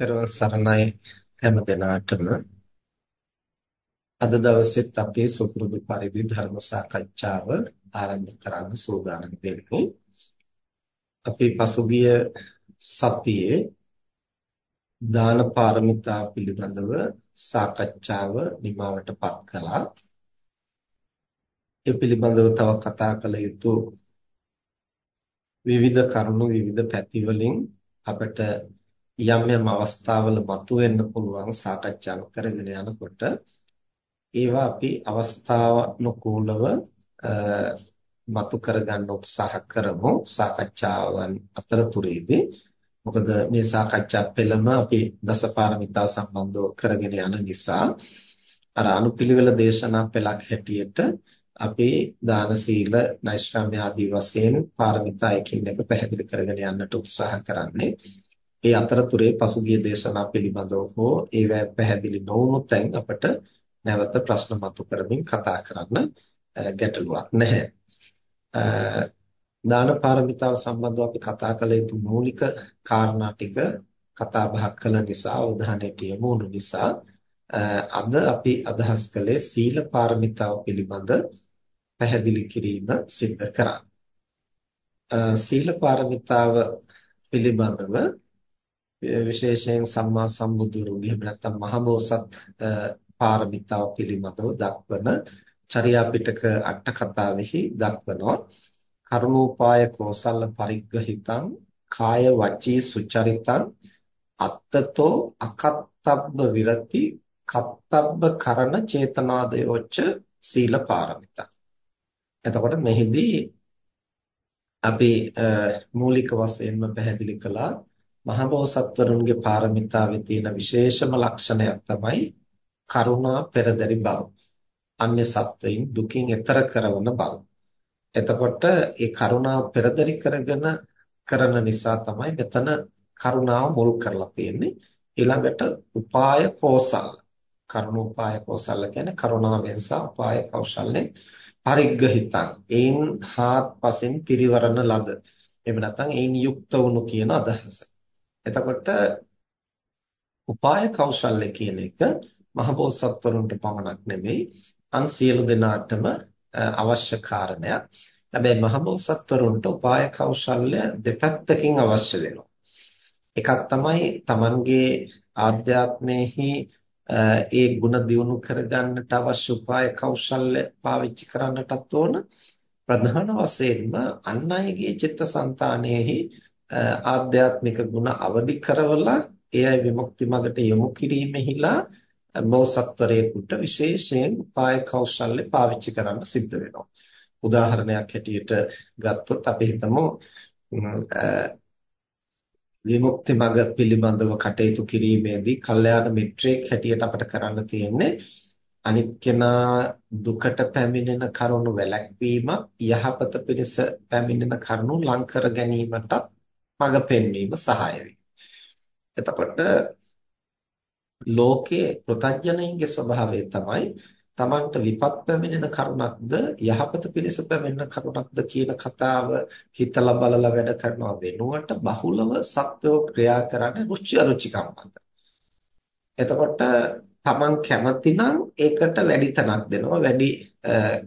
පෙරවන් සරණයි හැම දිනාටම අද දවසෙත් අපේ සුපුරුදු පරිදි ධර්ම සාකච්ඡාව ආරම්භ කරන්න සූදානම් වෙමු. අපි පසුගිය සතියේ දාන පාරමිතා පිළිබඳව සාකච්ඡාව නිමවටපත් කළා. ඒ පිළිබඳව තව කතා කළ යුතු විවිධ කරුණු විවිධ පැතිවලින් අපිට යම් යම් අවස්ථාවල මතුවෙන්න පුළුවන් සාකච්ඡාව කරගෙන යනකොට ඒවා අපි අවස්ථානුකූලව මතු කරගන්න උත්සාහ කරමු සාකච්ඡාවන් අතරතුරේදී. මොකද මේ සාකච්ඡා පෙළම අපි දසපාරමිතා සම්බන්ධව කරගෙන යන නිසා අර අනුපිළිවෙල දේශනා පෙළක් හැටියට අපි දාන සීල නෛෂ්ක්‍රම්‍ය ආදී වශයෙන් පාරමිතා එකින් එක පැහැදිලි කරගෙන යන්නට උත්සාහ කරන්නේ. ඒ අතරතුරේ පසුගිය දේශනා පිළිබඳව හෝ ඒවැ පැහැදිලි නොවුණු තැන් අපට නැවත ප්‍රශ්න මතු කරමින් කතා කරන්න ගැටලුවක් නැහැ. දාන පාරමිතාව සම්බන්ධව අපි කතා කළ යුතු මූලික කාරණා ටික කතා බහ කළ නිසා අවධානයට යොමු වුණු නිසා අද අපි අදහස් කළේ සීල පාරමිතාව පිළිබඳ පැහැදිලි කිරීම සිද්ධ කරන්න. සීල පාරමිතාව පිළිබඳව විශේෂයෙන් සම්මා සම්බුදුරුගේ එහෙම නැත්නම් මහබෝසත් පාරමිතාව පිළිබඳව දක්වන චර්යා පිටක අට කතාවෙහි දක්වනවා. කරුණෝපාය කෝසල පරිග්‍රහිතං කාය වචී සුචරිතං අත්තතෝ අකත්තබ්බ විරති කත්තබ්බ කරන චේතනාදයෝච්ච සීල පාරමිතා. එතකොට මෙහිදී අපි මූලික වශයෙන්ම පැහැදිලි කළා මහබෝසත්වරුන්ගේ පාරමිතාවේ තියෙන විශේෂම ලක්ෂණයක් තමයි කරුණා පෙරදරි බව. අන්‍ය සත්වයින් දුකින් එතර කරන බව. එතකොට ඒ කරුණාව පෙරදරි කරගෙන කරන නිසා තමයි මෙතන කරුණාව මුල් කරලා තියෙන්නේ. ඊළඟට උපාය කෝසල. කරුණෝපාය කෝසල කියන්නේ කරුණාවෙන් සහ උපාය කෞශල්‍යෙන් පරිග්‍රහිතං. ඒන් හාත්පසින් පිරිවරණ ලද. එහෙම නැත්නම් ඒන් යුක්ත වුණු කියන අදහස. එතකොට උපාය කෞශල්‍ය කියන එක මහබෝසත්වරුන්ට පමණක් නෙමෙයි අන් සියලු දෙනාටම අවශ්‍ය කාරණයක්. හැබැයි මහබෝසත්වරුන්ට උපාය කෞශල්‍ය දෙපැත්තකින් අවශ්‍ය වෙනවා. එකක් තමයි Tamanගේ ආධ්‍යාත්මයේහි ඒ ಗುಣ දියුණු කරගන්නට අවශ්‍ය උපාය කෞශල්‍ය පාවිච්චි කරන්නටත් ඕන. ප්‍රධාන වශයෙන්ම අන් අයගේ චිත්තසංතානයේහි ආධ්‍යාත්මික ගුණ අවදි කරවලා ඒ අය විමුක්ති මගට යොමු කිරීමෙහිලා බෝසත්වරයෙකුට විශේෂයෙන් උපාය කෞශල්‍ය පාවිච්චි කරන්න සිද්ධ වෙනවා. උදාහරණයක් හැටියට ගත්තොත් අපි හිතමු විමුක්ති මඟ පිළිබඳව කටයුතු කිරීමේදී කල්යාණ මිත්‍රයෙක් හැටියට අපට කරන්න තියෙන්නේ අනිත් කෙනා දුකට පැමිණෙන කරුණු වැළැක්වීම යහපත පිණිස පැමිණෙන කරුණු ලං කර ගැනීමටත් මඟ පෙන්වීම සහාය එතකොට ලෝකයේ ප්‍රත්‍යඥයින්ගේ ස්වභාවය තමයි Tamanට විපත් පැමිණෙන කරුණක්ද යහපත පිණිස පැමිණෙන කරුණක්ද කියන කතාව හිතලා බලලා වැඩ කරනවා වෙනුවට බහුලව සත්‍යෝ ක්‍රියා කරන්නේ රුචි අරුචිකම් මත. එතකොට Taman කැමතිනම් ඒකට වැඩි තනක් දෙනවා වැඩි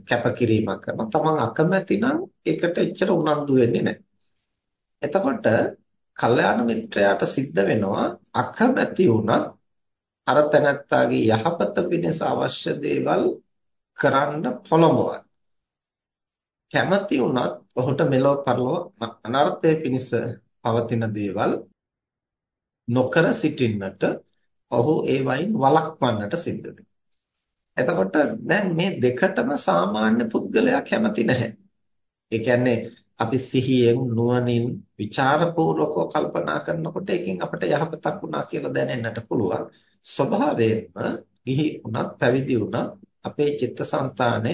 කැපකිරීමක් කරනවා. Taman අකමැතිනම් ඒකට එච්චර උනන්දු වෙන්නේ නැහැ. එතකොට කල්යාණ මිත්‍රයාට සිද්ධ වෙනවා අකමැති වුණත් අර තැනත්තාගේ යහපත පිණිස අවශ්‍ය දේවල් කරන්න පොළඹවන්න. කැමති වුණත් ඔහුට මෙලොව පරලොව අනර්ථය පිණිස පවතින දේවල් නොකර සිටින්නට ඔහු ඒ වයින් වළක්වන්නට සිද්ධ වෙනවා. එතකොට දැන් මේ දෙකටම සාමාන්‍ය පුද්ගලයා කැමති නැහැ. ඒ කියන්නේ අපි සිහියෙන් නුවණින් ਵਿਚාරපූර්වකව කල්පනා කරනකොට එකකින් අපිට යහපතක් වුණා කියලා දැනෙන්නට පුළුවන්. ස්වභාවයෙන්ම ගිහි වුණත් පැවිදි වුණත් අපේ චිත්තසංතානය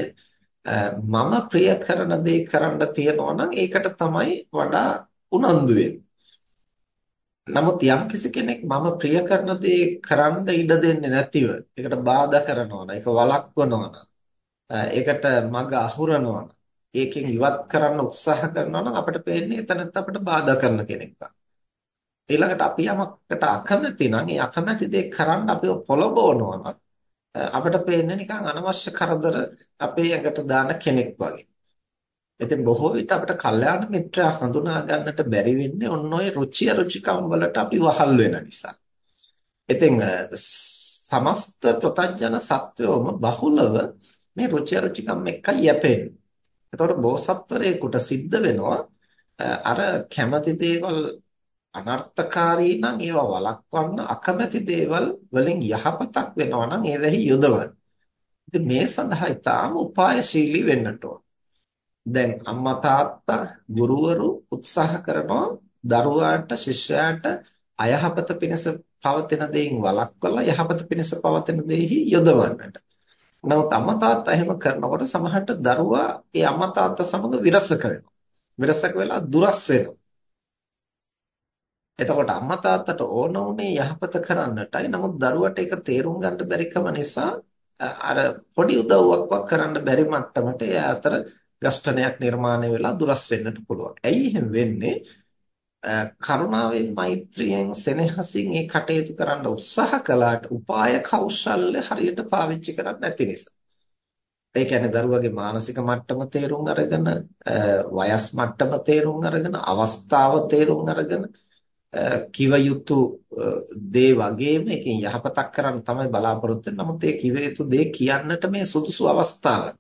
මම ප්‍රිය කරන දේ කරන්න තියනවා නම් ඒකට තමයි වඩා උනන්දු නමුත් යම් කෙනෙක් මම ප්‍රිය කරන දේ කරන්න ඉඩ දෙන්නේ නැතිව ඒකට බාධා කරනවා නම් ඒක වළක්වනවා නම් ඒකට මඟ අහුරනවා නම් ඒකෙන් ඉවත් කරන්න උත්සාහ කරනවා නම් අපිට පේන්නේ එතනත් අපිට බාධා කරන කෙනෙක් ඊළඟට අපි යමකට අකමැති නම් ඒ අකමැති දේ කරන්න අපිව පොළඹවනවා නම් අපිට පේන්නේ නිකන් අනවශ්‍ය කරදර අපේ ඇඟට දාන කෙනෙක් වගේ. ඉතින් බොහෝ විට අපිට කල්යාණ මිත්‍රා හඳුනා ගන්නට බැරි වෙන්නේ ඔන්න ඔය රුචි අරුචිකම් වලට අපි වහල් වෙන නිසා. ඉතින් සමස්ත ප්‍රතඥන සත්වයෝම බහුලව මේ රුචි අරුචිකම් එක්ක යැපෙන්නේ. එතකොට බෝසත්වරයෙකුට සිද්ධ වෙනවා අර කැමති දේවල් අනර්ථකාරී නම් ඒවා වළක්වන්න අකමැති දේවල් වලින් යහපතක් වෙනවා නම් ඒවෙහි යොදවන්න. ඉතින් මේ සඳහා ඊටාම උපායශීලී වෙන්නට ඕන. දැන් අම්මා තාත්තා ගුරුවරු උත්සාහ කරනවා දරුවාට ශිෂ්‍යයාට අයහපත පිණිස පවතින දේන් වළක්වලා යහපත පිණිස පවතින දේහි යොදවන්නට. නමුත් අම්මා තාත්තා එහෙම කරනකොට සමහරට දරුවා ඒ අම්මා තාත්තා සමග විරසක වෙනවා. විරසක වෙලා දුරස් වෙනවා. එතකොට අම්මා තාත්තට ඕන උනේ යහපත කරන්නටයි. නමුත් දරුවට ඒක තේරුම් ගන්න බැරිකම නිසා අර පොඩි උදව්වක් කරන්න බැරි මට්ටමට ඒ අතර ගස්ඨනයක් නිර්මාණය වෙලා දුරස් වෙන්නට පුළුවන්. ඇයි එහෙම වෙන්නේ? කරුණාවෙන් මෛත්‍රියෙන් සෙනෙහසින් මේ කටයුතු කරන්න උත්සාහ කළාට උපාය කෞශල්‍ය හරියට පාවිච්චි කරන්නේ නැති නිසා. ඒ කියන්නේ දරුවගේ මානසික මට්ටම තේරුම් අරගෙන වයස් මට්ටම තේරුම් අරගෙන අවස්ථාව තේරුම් අරගෙන කිව යුතු දේ වගේම එකෙන් යහපතක් කරන්න තමයි බලාපොරොත්තු වෙන්නේ. නමුත් ඒ කිව යුතු දේ කියන්නට මේ සුදුසු අවස්ථාවක්.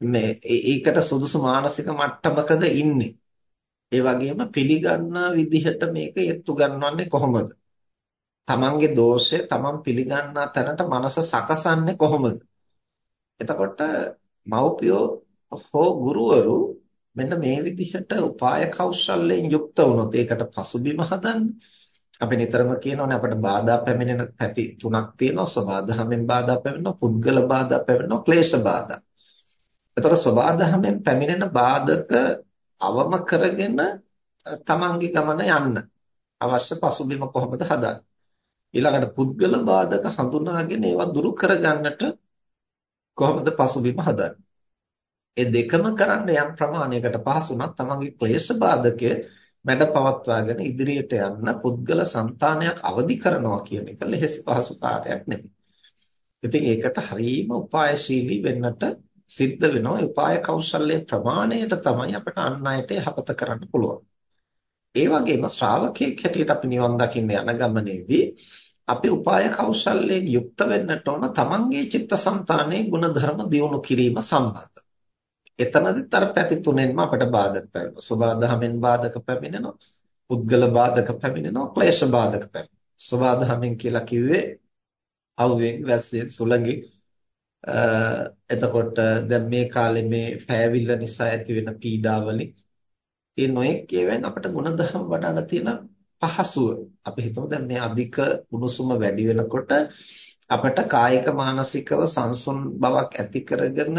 මේ ඒකට සුදුසු මානසික මට්ටමකද ඉන්නේ. ඒ වගේම පිළිගන්නා විදිහට මේක යොත්තු ගන්නවන්නේ කොහොමද? තමන්ගේ දෝෂය තමන් පිළිගන්නා තැනට මනස සකසන්නේ කොහොමද? එතකොට මව්පියෝ හෝ ගුරුවරු මෙන්න මේ විදිහට උපාය කෞශල්‍යයෙන් යුක්ත වුණොත් ඒකට පසුබිම හදන්න. අපි නිතරම කියනෝනේ අපට බාධා පැමිණෙන පැති තුනක් තියෙනවා. සබාධමෙන් බාධා පැමිණෙනවා, පුද්ගල බාධා පැමිණෙනවා, ක්ලේශ බාධා. එතකොට සබාධමෙන් පැමිණෙන බාධක අවම කරගෙන තමන්ගේ ගමන යන්න අවශ්‍ය පසුබිම කොහොමද හදන්නේ? ඊළඟට පුද්ගල බාධක හඳුනාගෙන ඒවා දුරු කරගන්නට කොහොමද පසුබිම හදන්නේ? ඒ දෙකම කරන්න යම් ප්‍රමාණයකට පහසුණත් තමන්ගේ ක්ලේශ බාධකය මැඩ පවත්වාගෙන ඉදිරියට යන්න පුද්ගල సంతානයක් අවදි කරනවා කියන එක ලෙහෙසි පහසු කාර්යයක් නෙමෙයි. ඉතින් ඒකට හරීම උපායශීලී වෙන්නට සිද්ධ වෙනවා. උපාය කෞශල්‍ය ප්‍රමාණයට තමයි අපිට අන් අයට යහපත කරන්න පුළුවන්. ඒ වගේම ශ්‍රාවකයෙක් හැටියට අපි නිවන් දකින්න යන ගමනේදී අපි උපාය කෞශල්‍යයෙන් යුක්ත වෙන්නට ඕන තමන්ගේ චිත්තසංතානයේ ගුණධර්ම දියුණු කිරීම සම්බන්ධ. එතනදිත් අර පැති තුනෙන්ම අපට බාධක පැමිණෙනවා. සබාධමෙන් බාධක පැමිණෙනවා. පුද්ගල බාධක පැමිණෙනවා. ක්ලේශ බාධක පැමිණෙනවා. සබාධමෙන් කියලා කිව්වේ අවුවෙන් වැස්සෙන් සුළඟේ එතකොට දැන් මේ කාලේ මේ පෑවිල්ල නිසා ඇති වෙන පීඩාවලින් ඒ නොයෙක් ඒවෙන් අපිට ಗುಣධම් වඩන්න තියෙන පහසුව අපි හිතමු දැන් මේ අධික උණුසුම වැඩි වෙනකොට අපට කායික මානසිකව සංසුන් බවක් ඇති කරගෙන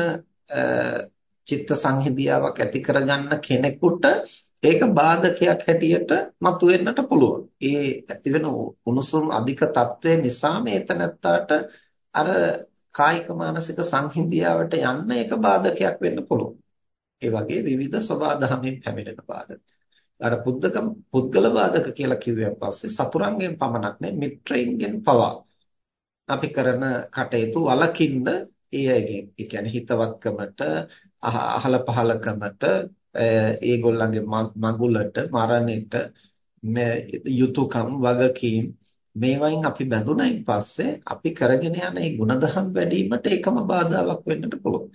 චිත්ත සංහිඳියාවක් ඇති කරගන්න කෙනෙකුට ඒක බාධකයක් හැටියට මතුවෙන්නට පුළුවන්. ඒ ඇතිවෙන උණුසුම් අධික తත්වය නිසා මේ තනත්තාට අර කායික මානසික සංහිඳියාවට යන්න ඒක බාධකයක් වෙන්න පුළුවන්. ඒ වගේ විවිධ සබාධමෙන් පැමිණෙන බාධක. අර පුද්දක පුද්ගල බාධක කියලා කිව්වන් පස්සේ සතුරන්ගෙන් පමණක් නෙවෙයි මිත්‍රයින්ගෙන් පවා අපි කරන කටයුතු වලකින්න ඒ අයගෙන් ඒ කියන්නේ හිතවත්කමට අහල පහලකමට ඒගොල්ලන්ගේ මගුලට මරණයට යුතුයකම් වගකීම් මේවායින් අපි බැඳුනයින් පස්සේ අපි කරගෙන යන මේ ಗುಣධම් වැඩිවීමට එකම බාධාවක් වෙන්නට පුළුවන්.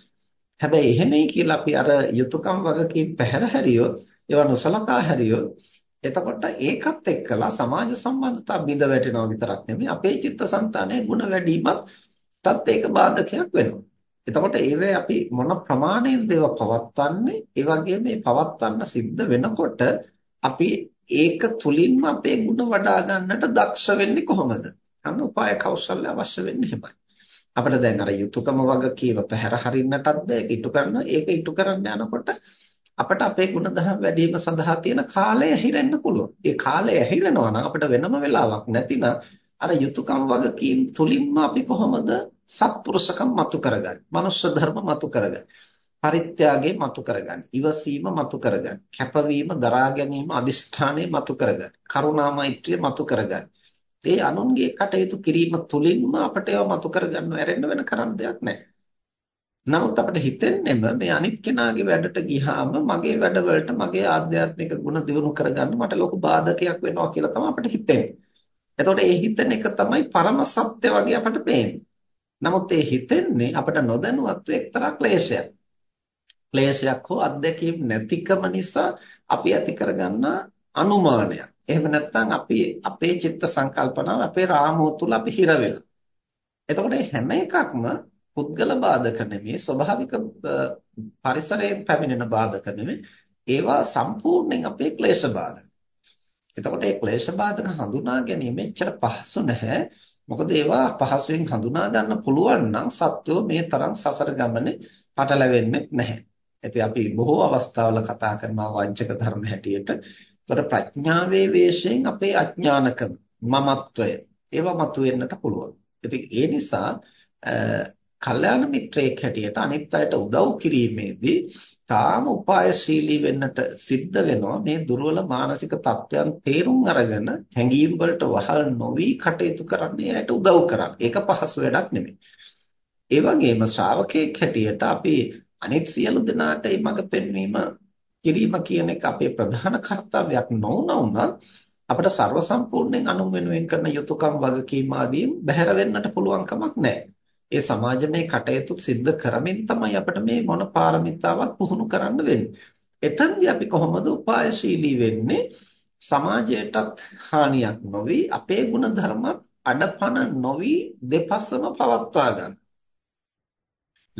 හැබැයි එහෙමයි කියලා අපි අර යුතුයකම් වගකීම් පැහැර හැරියොත් ඒවා නොසලකා හැරියොත් එතකොට ඒකත් එක්කලා සමාජ සම්බන්ධතා බිඳ වැටෙනවා විතරක් නෙමෙයි අපේ චිත්තසංතානයේ ಗುಣ වැඩිවීමත් ඒක බාධකයක් වෙනවා. එතකොට ඒවේ අපි මොන ප්‍රමාණයෙන් දේව පවත්වන්නේ ඒ වගේ මේ පවත්වන්න සිද්ධ වෙනකොට අපි ඒක තුලින්ම අපේ ಗುಣ වඩා ගන්නට දක්ෂ වෙන්නේ කොහොමද? අන්න උපාය කෞශල්‍ය අවශ්‍ය වෙන්නේ එහෙමයි. අපිට දැන් අර යුතුයකම වගකීම පැහැර හරින්නටත් බෑ. ඉටු කරන ඒක ඉටු කරන්න යනකොට අපිට අපේ ಗುಣධම් වැඩිම සඳහා තියෙන කාලය හිරෙන්න පුළුවන්. ඒ කාලය හිරෙනවා නම් අපිට වෙනම වෙලාවක් නැතිනම් අර යුතුයකම වගකීම් තුලින්ම අපි කොහොමද සත්පුරුෂකම් මතු කරගන්නේ? මනුෂ්‍ය ධර්ම මතු කරගන්නේ? පරිත්‍යාගය මතු කරගන්න. ඉවසීම මතු කරගන්න. කැපවීම, දරා ගැනීම, අදිෂ්ඨානය මතු කරගන්න. කරුණා මෛත්‍රිය මතු කරගන්න. ඒ අනුන්ගේ කටයුතු කිරීම තුළින්ම අපට ඒවා මතු කරගන්න ඇරෙන්න වෙන කරන්න දෙයක් නැහැ. නමුත් අපිට හිතෙන්නෙම මේ අනිත් කෙනාගේ වැඩට ගියාම මගේ වැඩවලට මගේ ආධ්‍යාත්මික ගුණ දියුණු කරගන්න මට ලොකු බාධකයක් වෙනවා කියලා තමයි අපිට හිතෙන්නේ. එතකොට ඒ හිතෙන එක තමයි පරම සත්‍ය වගේ අපිට පේන්නේ. නමුත් ඒ හිතෙන්නේ අපිට නොදැනුවත්ව එක්තරා ක්ලේශයක්. ක්ලේශයක් හෝ අත්දැකීම් නැතිකම නිසා අපි ඇති කරගන්න අනුමානයක්. එහෙම නැත්නම් අපි අපේ චිත්ත සංකල්පනාව අපේ රාමුව තුල අපි හිර වෙලා. එතකොට හැම එකක්ම පුද්ගල බාධක නෙමෙයි ස්වභාවික පරිසරයෙන් පැමිණෙන බාධක නෙමෙයි ඒවා සම්පූර්ණයෙන් අපේ ක්ලේශ බාධක. එතකොට මේ ක්ලේශ බාධක හඳුනා ගැනීම එච්චර පහසු නැහැ. මොකද ඒවා පහසුවෙන් හඳුනා ගන්න පුළුවන් නම් සත්වෝ මේ තරම් සසර ගමනේ පටලැවෙන්නේ නැහැ. ඉතින් අපි බොහෝ අවස්ථාවල කතා කරනවා වංචක ධර්ම හැටියට. ඒතර ප්‍රඥාවේ වේශයෙන් අපේ අඥානකම, මමත්වය ඒවා මතුවෙන්නට පුළුවන්. ඉතින් ඒ නිසා කල්යාණ මිත්‍රයෙක් හැටියට අනිත් අයට උදව් කිරීමේදී තාම උපායශීලී වෙන්නට සිද්ධ වෙනවා මේ දුර්වල මානසික තත්ත්වයන් තේරුම් අරගෙන හැඟීම් වලට වහල් නොවි කටයුතු කරන්නේ ඇයට උදව් කරන්න. ඒක පහසු වැඩක් නෙමෙයි. ඒ වගේම ශ්‍රාවකයෙක් හැටියට අපි අනිත් සියලු දෙනාට මේ මඟ පෙන්වීම කිරීම කියන එක අපේ ප්‍රධාන කර්තව්‍යයක් නොවුන උනත් අපිට ਸਰව සම්පූර්ණයෙන් අනුන් වෙනුවෙන් කරන යුතුයකම් වගකීම් ආදීන් බැහැර වෙන්නට පුළුවන් කමක් නැහැ. ඒ සමාජමය කටයුතු සිද්ධ කරමින් තමයි අපිට මේ මොන පාරමිතාවක් පුහුණු කරන්න වෙන්නේ. එතනදී අපි කොහොමද උපායශීලී වෙන්නේ? සමාජයටත් හානියක් නොවි අපේ ಗುಣධර්මත් අඩපණ නොවි දෙපසම පවත්වා ගන්න.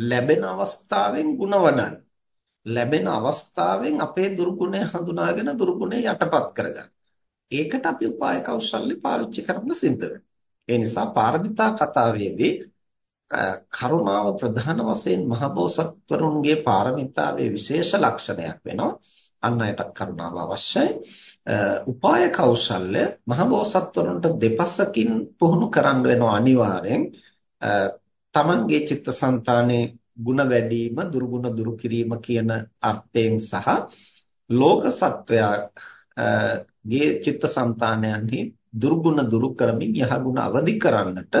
ලැබෙන අවස්ථාවෙන් ಗುಣ වඩන්න. ලැබෙන අවස්ථාවෙන් අපේ දුර්ගුණය හඳුනාගෙන දුර්ගුණය යටපත් කරගන්න. ඒකට අපි උපාය කෞශල්‍ය පාවිච්චි කරන්න සිද්ධ වෙනවා. ඒ නිසා පාරමිතා කතාවේදී කරුණාව ප්‍රධාන වශයෙන් මහබෝසත්වරුන්ගේ පාරමිතාවේ විශේෂ ලක්ෂණයක් වෙනවා. අන් අයටත් කරුණාව අවශ්‍යයි. උපාය කෞශල්‍ය මහබෝසත්වරුන්ට දෙපසකින් පුහුණු කරන්න වෙනවා අනිවාර්යෙන්. තමන්ගේ චිත්තසංතානයේ ಗುಣ වැඩිම, දුර්ගුණ දුරු කිරීම කියන අර්ථයෙන් සහ ලෝක සත්වයා ගේ චිත්තසංතානයන්හි දුර්ගුණ දුරු කරමින් යහගුණ අවදි කරන්නට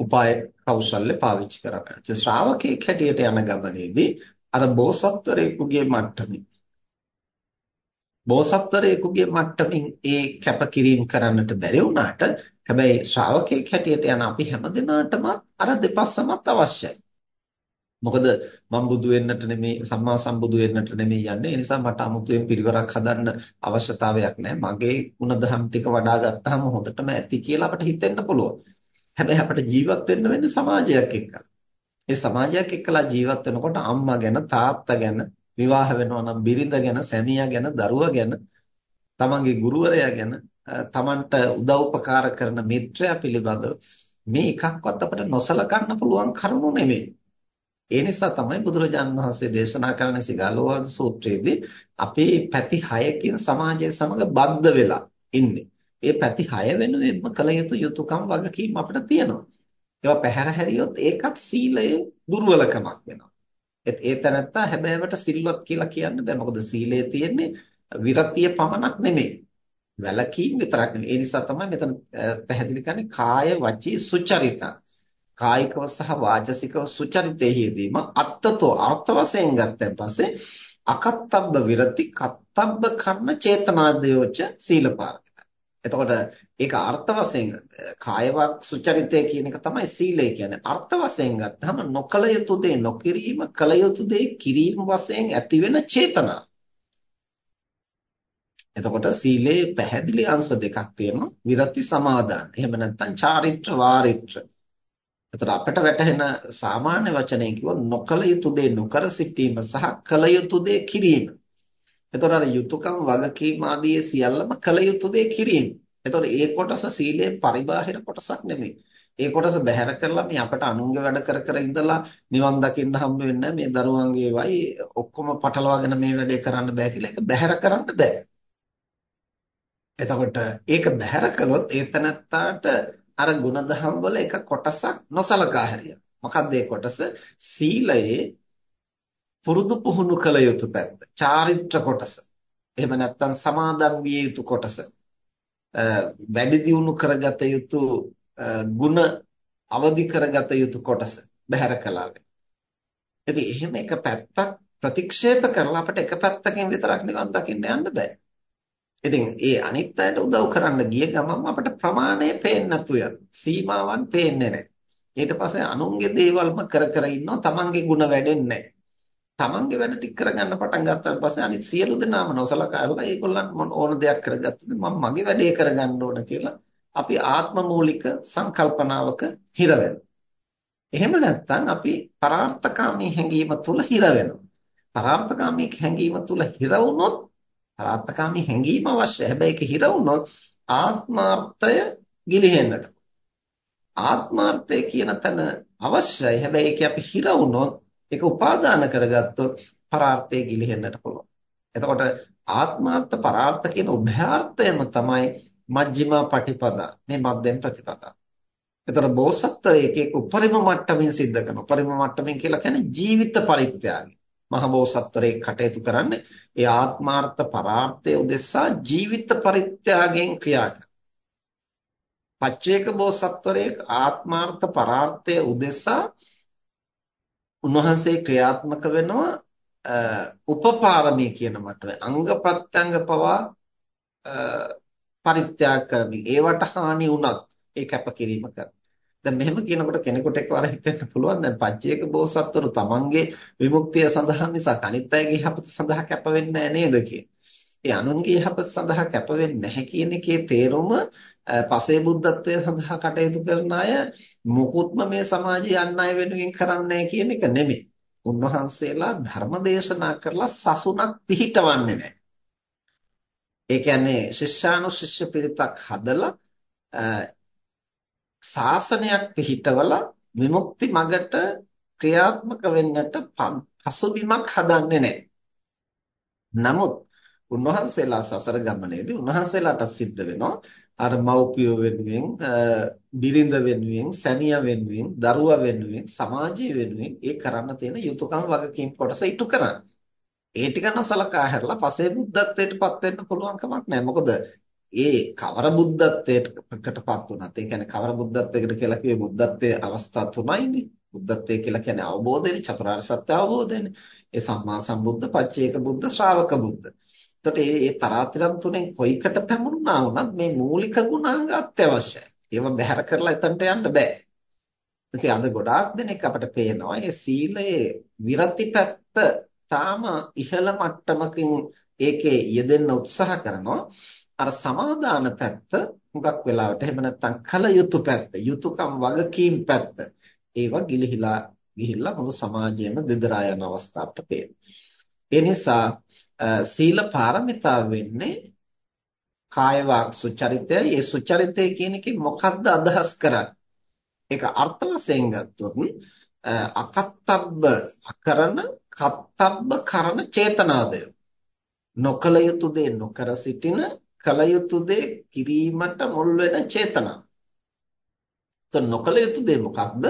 උපාය කෞශල්‍ය පාවිච්චි කරගන්න. ඒ ශ්‍රාවකෙක් හැටියට යන ගමනේදී අර බෝසත්වරයෙකුගේ මට්ටමින් බෝසත්වරයෙකුගේ මට්ටමින් ඒ කැපකිරීම කරන්නට බැරි වුණාට හැබැයි ශ්‍රාවකෙක් හැටියට යන අපි හැමදෙනාටම අර දෙපස්සමත් අවශ්‍යයි. මොකද මම බුදු වෙන්නට නෙමෙයි සම්මා සම්බුදු වෙන්නට නෙමෙයි යන්නේ. ඒ නිසා මට 아무තෙන් පිරිවරක් හදන්න අවශ්‍යතාවයක් නැහැ. මගේ ಗುಣධම් ටික වඩා ගත්තාම හොඳටම ඇති කියලා අපිට හිතෙන්න පුළුවන්. හැබැයි අපිට ජීවත් වෙන්න වෙන්නේ සමාජයක් එක්කලා. ඒ සමාජයක් එක්කලා ජීවත් වෙනකොට අම්මා ගැන තාත්තා ගැන විවාහ වෙනවා නම් බිරිඳ ගැන සැමියා ගැන දරුවා ගැන තමන්ගේ ගුරුවරයා ගැන තමන්ට උදව් උපකාර කරන මිත්‍රයා පිළිබඳව මේ එකක්වත් අපිට නොසලකන්න පුළුවන් කරුණු නෙමෙයි. ඒ නිසා තමයි බුදුරජාණන් වහන්සේ දේශනා කරන සිගාලෝවාද සූත්‍රයේදී අපේ පැති 6කින් සමාජය සමග බද්ධ වෙලා ඉන්නේ. ඒ පැති 6 වෙනුවෙන්ම කළ යුතු යුතුයකම් වගකීම් අපිට තියෙනවා. ඒවා පැහැර හැරියොත් ඒකත් සීලයේ දුර්වලකමක් වෙනවා. ඒ තැනත්තා හැබෑවට සිල්වත් කියලා කියන්න බෑ. මොකද සීලයේ තියෙන්නේ විරතිය පමණක් නෙමෙයි. වැලකීම් විතරක් නෙමෙයි. ඒ නිසා තමයි මෙතන පැහැදිලි කරන්නේ කාය වචී සුචරිත. කායිකව සහ වාචසිකව සුචරිතයේදීම අත්තතෝ අර්ථ වශයෙන් ගත්තන් පස්සේ අකත්තබ්බ විරති කත්තබ්බ කර්ණ චේතනාදයෝච සීලපාර එතකොට ඒක අර්ථ වශයෙන් කායවත් සුචරිතය කියන එක තමයි සීලය කියන්නේ. අර්ථ වශයෙන් ගත්තම නොකල යුතු දේ නොකිරීම, කල යුතු දේ කිරීම වශයෙන් ඇතිවෙන චේතනා. එතකොට සීලේ පැහැදිලි අංශ දෙකක් තියෙනවා. විරති සමාදාන. එහෙම නැත්නම් චාරිත්‍ර වාරිත්‍ර. එතකොට අපිට වැටහෙන සාමාන්‍ය වචනයෙන් කිව්වොත් නොකල යුතු දේ නොකර සිටීම සහ කල යුතු දේ කිරීම. එතකොට අර යුතුයකම් වගකීම් ආදී සියල්ලම කළ යුතු දේ කිරීම. එතකොට ඒ කොටස සීලේ පරිබාහිර කොටසක් නෙමෙයි. ඒ කොටස බැහැර කරලා මේ අපට අනුන්ගේ වැඩ කර කර ඉඳලා නිවන් දකින්න හම්බ වෙන්නේ මේ දරුවන්ගේ වයි ඔක්කොම පටලවාගෙන මේ වැඩේ කරන්න බෑ කියලා ඒක බැහැර කරන්න බෑ. එතකොට ඒක බැහැර කළොත් ඒ තනත්තාට අර ಗುಣධම් වල එක කොටසක් නොසලකා හැරියනවා. මොකක්ද ඒ කොටස? සීලයේ පුරුදු පුහුණු කළ යුතු පැත්ත. චාරිත්‍ර කොටස. එහෙම නැත්නම් සමාදන් විය යුතු කොටස. වැඩි දියුණු කරගත යුතු ಗುಣ අවදි කරගත යුතු කොටස බැහැර කළා වෙනවා. ඉතින් එහෙම එක පැත්තක් ප්‍රතික්ෂේප කරලා අපිට එක පැත්තකින් විතරක් නිවන් දකින්න යන්න බෑ. ඉතින් ඒ අනිත් අයට උදව් කරන්න ගිය ගමන් අපිට ප්‍රමාණය පේන්නේ නැතු යන. සීමාවන් පේන්නේ නැහැ. ඊට පස්සේ අනුන්ගේ දේවල්ම කර කර ඉන්නවා තමන්ගේ ಗುಣ වැඩෙන්නේ නැහැ. තමන්ගේ වැඩ ටික කරගන්න පටන් ගත්තාට පස්සේ අනිත් සියලු දෙනාම නොසලකා අරලා ඒගොල්ලන් ඕන දෙයක් කරගත්තද මම මගේ වැඩේ කරගන්න ඕන කියලා අපි ආත්ම මූලික සංකල්පනාවක හිර එහෙම නැත්නම් අපි පරාර්ථකාමී හැඟීම තුල හිර වෙනවා. පරාර්ථකාමී හැඟීම තුල හිර වුණොත් පරාර්ථකාමී හැඟීම අවශ්‍යයි. හැබැයි ඒක හිර වුණොත් ආත්මාර්ථය ගිලිහෙන්නට. ආත්මාර්ථය කියන තැන අවශ්‍යයි. හැබැයි ඒක අපි හිර වුණොත් ඒක උපාදාන කරගත්තොත් පරාර්ථය ගිලිහෙන්නට පුළුවන්. එතකොට ආත්මාර්ථ පරාර්ථ කියන උභයාර්ථයම තමයි මජ්ක්‍ධිමා පටිපදා මේ මධ්‍යම ප්‍රතිපදා. එතකොට බෝසත්තරයේ උපරිම මට්ටමින් සිද්ධ කරන උපරිම මට්ටමින් කියලා කියන්නේ ජීවිත පරිත්‍යාගය. මහ බෝසත්තරයේ කටයුතු කරන්නේ ඒ ආත්මාර්ථ පරාර්ථය උදෙසා ජීවිත පරිත්‍යාගයෙන් ක්‍රියා කරන. පච්චේක බෝසත්තරයේ ආත්මාර්ථ පරාර්ථය උදෙසා උන්වහන්සේ ක්‍රියාත්මක වෙනවා උපපාරමී කියන මට්ටමේ අංග ප්‍රත්‍යංග පවා පරිත්‍යාග කරමින් ඒවට හානි වුණත් ඒ කැපකිරීම කරනවා. දැන් මෙහෙම කියනකොට කෙනෙකුට එකවර හිතෙන්න පුළුවන් දැන් පච්චේක බෝසත්වරු තමන්ගේ විමුක්තිය සඳහා මිසක් අනිත් අයගේ යහපත සඳහා කැප වෙන්නේ නේද කියලා. ඒ අනුන්ගේ යහපත සඳහා කැප වෙන්නේ නැහැ කියන එකේ තේරුම පසේ බුද්ධත්වයේ සඳහා කටයුතු කරන අය මුකුත්ම මේ සමාජයේ යන්න අය වෙනුවෙන් කරන්නේ කියන එක නෙමෙයි. උන්වහන්සේලා ධර්ම දේශනා කරලා සසුනක් පිහිටවන්නේ නැහැ. ඒ කියන්නේ ශිෂ්‍යානුශිෂ්‍ය පිරිතක් හදලා ශාසනයක් පිහිටවලා විමුක්ති මගට ක්‍රියාත්මක වෙන්නට පසුබිමක් හදන්නේ නැහැ. නමුත් උන්වහන්සේලා සසර ගමනේදී උන්වහන්සේලාට සිද්ධ වෙනවා අර මව්පිය වෙනුවෙන් බිරිඳ වෙනුවෙන් සැමියා වෙනුවෙන් දරුවා වෙනුවෙන් සමාජය වෙනුවෙන් ඒ කරන්න තියෙන යුතුයකම් වගකීම් කොටස ඉටු කරන්න. ඒ ටික නොසලකා හැරලා පසේ බුද්ධත්වයටපත් වෙන්න පුළුවන් කමක් නැහැ. මොකද ඒ කවර බුද්ධත්වයටපත් වුණත් ඒ කියන්නේ කවර බුද්ධත්වයකට කියලා කිව්වේ බුද්ධත්වයේ අවස්ථා තුනයිනේ. බුද්ධත්වය කියලා කියන්නේ අවබෝධයනේ චතුරාර්ය සත්‍ය අවබෝධයනේ. ඒ සම්මා සම්බුද්ධ, පච්චේක බුද්ධ, ශ්‍රාවක බුද්ධ. එතකොට මේ මේ තරාතිරම් තුනෙන් කොයිකට පැමුණා වුණත් මේ මූලික ගුණාංග අත්‍යවශ්‍යයි. ඒව බැහැර කරලා එතනට යන්න බෑ. ඉතින් අද ගොඩාක් දෙනෙක් අපට පේනවා මේ සීලයේ විරති පැත්ත තාම ඉහළ මට්ටමකින් ඒකේ යෙදෙන්න උත්සාහ කරනවා. අර සමාදාන පැත්ත හුඟක් වෙලාවට එහෙම නැත්නම් කල යුතු පැත්ත, යුතුයකම් වගකීම් පැත්ත ඒවා ගිලිහිලා ගිහිල්ලා මුළු සමාජයේම දෙදරා යන අවස්ථාවට පේනවා. ඒ නිසා සීල පාරමිතා වෙන්නේ කාය වාක් සුචරිතය. ඒ සුචරිතය කියන එකේ මොකක්ද අදහස් කරන්නේ? ඒක අර්ථ වශයෙන් ගත්තොත් අකත්තබ්බ අකරණ කත්තබ්බ කරන චේතනාදය. නොකල යුතු දේ නොකර සිටින කල යුතු දේ කිරීමට මුල් වෙන චේතනාව. તો නොකල යුතු දේ මොකක්ද?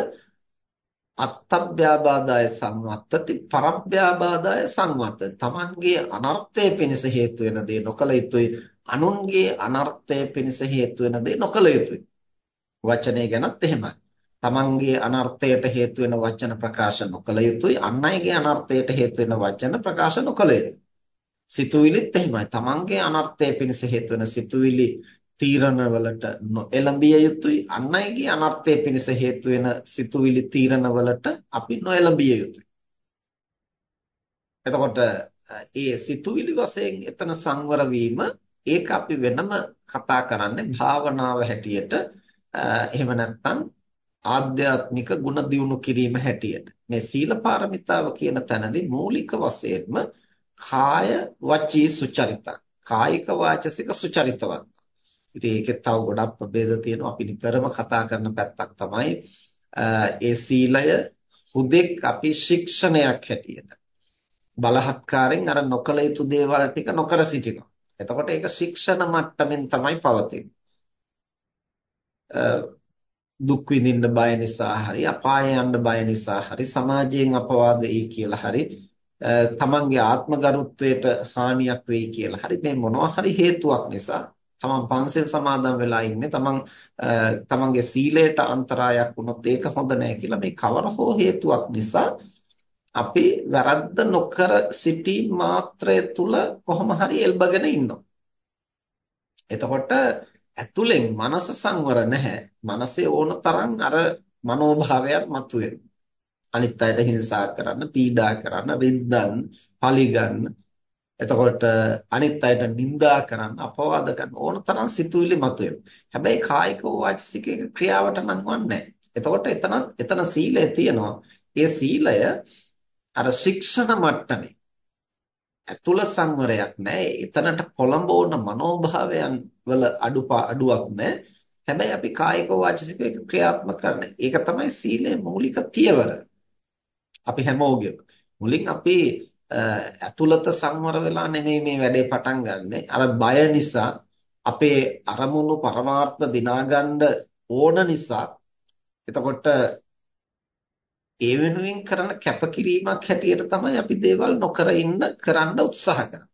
අත්තබ්භ්‍යාබාදාය සංවත්තති පරබ්භ්‍යාබාදාය සංවත්තති. Tamanගේ අනර්ථය පිණිස හේතු වෙන දේ නොකල යුතුයි. අනුන්ගේ අනර්ථය පිණිස හේතු වෙන දේ නොකල යුතුයි. වචනේ ගැනත් එහෙමයි. තමන්ගේ අනර්ථයට හේතු වෙන වචන ප්‍රකාශ නොකළ යුතුයි අන් අයගේ අනර්ථයට හේතු වෙන වචන ප්‍රකාශ නොකළ යුතුයි සිතුවිලිත් එහෙමයි තමන්ගේ අනර්ථය පිණිස හේතු වෙන සිතුවිලි තීරණවලට නොඑළඹිය යුතුයි. අන් අයගේ අනර්ථය පිණිස හේතු වෙන සිතුවිලි තීරණවලට අපි නොඑළඹිය යුතුයි. එතකොට ඒ සිතුවිලි වශයෙන් එතන සංවර වීම ඒක අපි වෙනම කතා කරන්නේ භාවනාව හැටියට එහෙම නැත්නම් ආධ්‍යාත්මික ගුණ දියුණු කිරීම හැටියට. මේ සීල පාරමිතාව කියන තැනදී මූලික වශයෙන්ම කාය වචී සුචරිතං කායික වාචසික සුචරිතවත්. ඉතින් ඒකෙත් තව ගොඩක් ප්‍රභේද තියෙනවා. අපි නිතරම කතා කරන පැත්තක් තමයි ඒ සීලය හුදෙක් අපි ශික්ෂණයක් හැටියට බලහත්කාරයෙන් අර නොකල යුතු දේවල් ටික නොකර සිටිනවා. එතකොට ඒක ශික්ෂණ මට්ටමින් තමයි පවතින්නේ. දුක් විඳින්න බය නිසා හරි අපාය යන්න බය නිසා හරි සමාජයෙන් අපවාද එයි කියලා හරි තමන්ගේ ආත්මගරුත්වයට හානියක් වෙයි කියලා හරි මේ මොනවා හරි හේතුවක් නිසා තමන් පන්සල් සමාදන් වෙලා ඉන්නේ තමන් තමන්ගේ සීලයට අන්තරායක් වුණොත් ඒක හොඳ නැහැ කියලා මේ කවර හෝ හේතුවක් නිසා අපි වැරද්ද නොකර සිටීම මාත්‍රය තුල කොහොම හරි එල්බගෙන ඉන්නවා. එතකොට ඇතුලෙන් මනස සංවර නැහැ. මනසේ ඕන තරම් අර මනෝභාවයන් මතුවෙනවා. අනිත් අයට හිංසා කරන්න, පීඩා කරන්න, රිද්දන්න, පලිගන්න. එතකොට අනිත් අයට නිඳා කරන්න, අපවාද කරන්න ඕන තරම් සිතුවිලි මතුවෙනවා. හැබැයි කායික වාචික ක්‍රියාවට නම් වන්නේ එතකොට එතන එතන සීලය තියෙනවා. ඒ සීලය අර ශික්ෂණ මට්ටමේ ඇතුළ සංවරයක් නැහැ. එතනට පොළඹවන මනෝභාවයන් වල අඩුපා අඩුවක් නැහැ. හැබැයි අපි කායික වාචික ක්‍රියාත්මක කරන. ඒක තමයි සීලේ මූලික පියවර. අපි හැමෝගෙම මුලින් අපි ඇතුළත සංවර වෙලා නෙමෙයි මේ වැඩේ පටන් ගන්නෙ. අර බය නිසා අපේ අරමුණු පරමාර්ථ දිනාගන්න ඕන නිසා එතකොට ඒ වෙනුවෙන් කරන කැපකිරීමක් හැටියට තමයි අපි දේවල් නොකර ඉන්න කරන්න උත්සාහ කරන්නේ.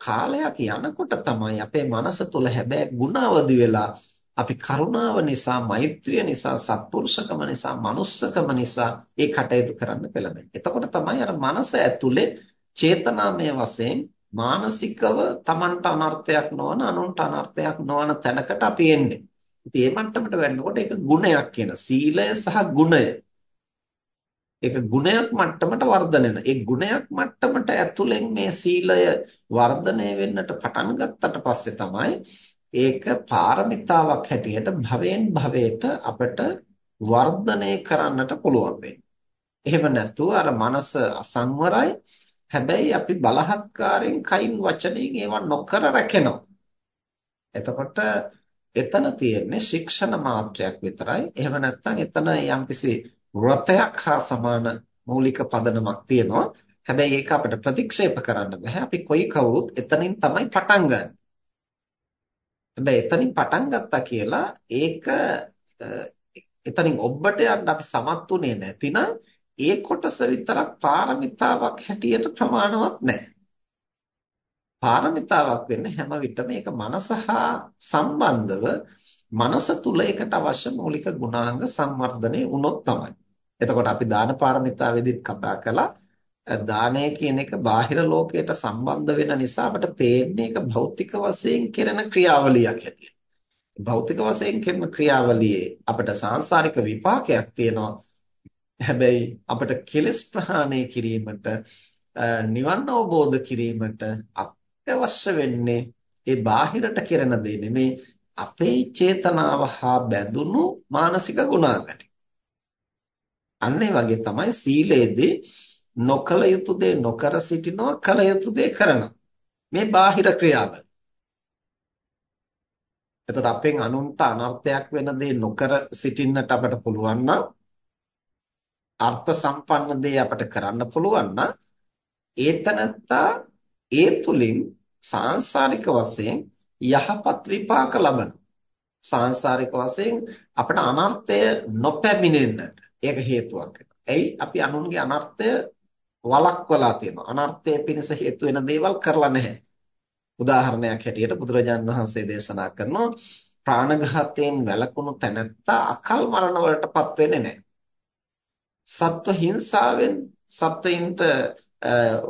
කාලයක් යනකොට තමයි අපේ මනස තුළ හැබැයි ගුණවදි වෙලා අපි කරුණාව නිසා, මෛත්‍රිය නිසා, සත්පුරුෂකම නිසා, manussකම නිසා ඒ කටයුතු කරන්න පෙළඹෙන්නේ. එතකොට තමයි අර මනස ඇතුලේ චේතනාමය වශයෙන් මානසිකව Tamanට අනර්ථයක් නොවන, අනුන්ට අනර්ථයක් නොවන තැනකට අපි එන්නේ. ඉතින් මේ මට්ටමට වෙන්නකොට ඒක ගුණයක් කියන සීලය සහ ගුණය ඒක ගුණයක් මට්ටමට වර්ධනය වෙනවා. ඒ ගුණයක් මට්ටමට ඇතුලෙන් මේ සීලය වර්ධනය වෙන්නට පටන් ගත්තට පස්සේ තමයි ඒක පාරමිතාවක් හැටියට භවෙන් භවයට අපිට වර්ධනය කරන්නට පුළුවන් වෙන්නේ. එහෙම නැතුව අර මනස අසංවරයි. හැබැයි අපි බලහත්කාරයෙන් කයින් වචනයෙන් ඒවා නොකර රැකෙනවා. එතකොට එතන තියෙන්නේ ශික්ෂණ මාත්‍රයක් විතරයි. එහෙම නැත්නම් එතන යම්කිසි වෘතයක් හා සමාන මූලික පදනමක් තියෙනවා. හැබැයි ඒක අපිට ප්‍රතික්ෂේප කරන්න බෑ. අපි කොයි කවුරුත් එතනින් තමයි පටන් ගන්නේ. හැබැයි එතනින් පටන් ගත්තා කියලා ඒක එතනින් ඔබට යන්න අපි සමත් උනේ නැතිනම් ඒ කොටස විතරක් පාරමිතාවක් හැටියට ප්‍රමාණවත් නැහැ. පාරමිතාවක් වෙන්නේ හැම විටම මේක මනස හා සම්බන්ධව මනස තුල ඒකට අවශ්‍ය මූලික ගුණාංග සංවර්ධනය වුණොත් තමයි. එතකොට අපි දාන පාරමිතාවේදීත් කතා කළා දානය කියන එක බාහිර ලෝකයට සම්බන්ධ වෙන නිසා අපට පේන්නේ ඒක භෞතික වශයෙන් කෙරෙන ක්‍රියාවලියක් හැටියට. භෞතික වශයෙන් කරන ක්‍රියාවලියේ අපට සාංශාරික විපාකයක් තියෙනවා. හැබැයි අපට කෙලස් ප්‍රහාණය කිරීමට නිවන් අවබෝධ කිරීමට අත්‍යවශ්‍ය වෙන්නේ ඒ බාහිරට කෙරෙන දේ නෙමේ අපේ චේතනාව හා බැඳුණු මානසික ගුණාංග අන්න ඒ වගේ තමයි සීලේදී නොකල යුතු දේ නොකර සිටිනවා කල යුතු දේ කරනවා. මේ බාහිර ක්‍රියාවල. එතකොට අපෙන් අනුන්ට අනර්ථයක් වෙන දේ නොකර සිටින්නට අපට පුළුවන් නම් අර්ථ සම්පන්න දේ අපට කරන්න පුළුවන් නම් ඒතනත්තා ඒ තුලින් සාංශාරික වශයෙන් යහපත් විපාක ලබන සාංශාරික වශයෙන් අපට අනර්ථය නොපැමිණෙන්නට ඒක හේතුවක් ඇයි අපි අනුන්ගේ අනර්ථය වළක්වලා තියෙනවා. අනර්ථය පිණිස හේතු වෙන දේවල් කරලා නැහැ. උදාහරණයක් හැටියට බුදුරජාන් වහන්සේ දේශනා කරනවා ප්‍රාණඝාතයෙන් වැළකුණු තැනැත්තා අකල් මරණ වලටපත් වෙන්නේ නැහැ. සත්ව හිංසාවෙන් සත්වයින්ට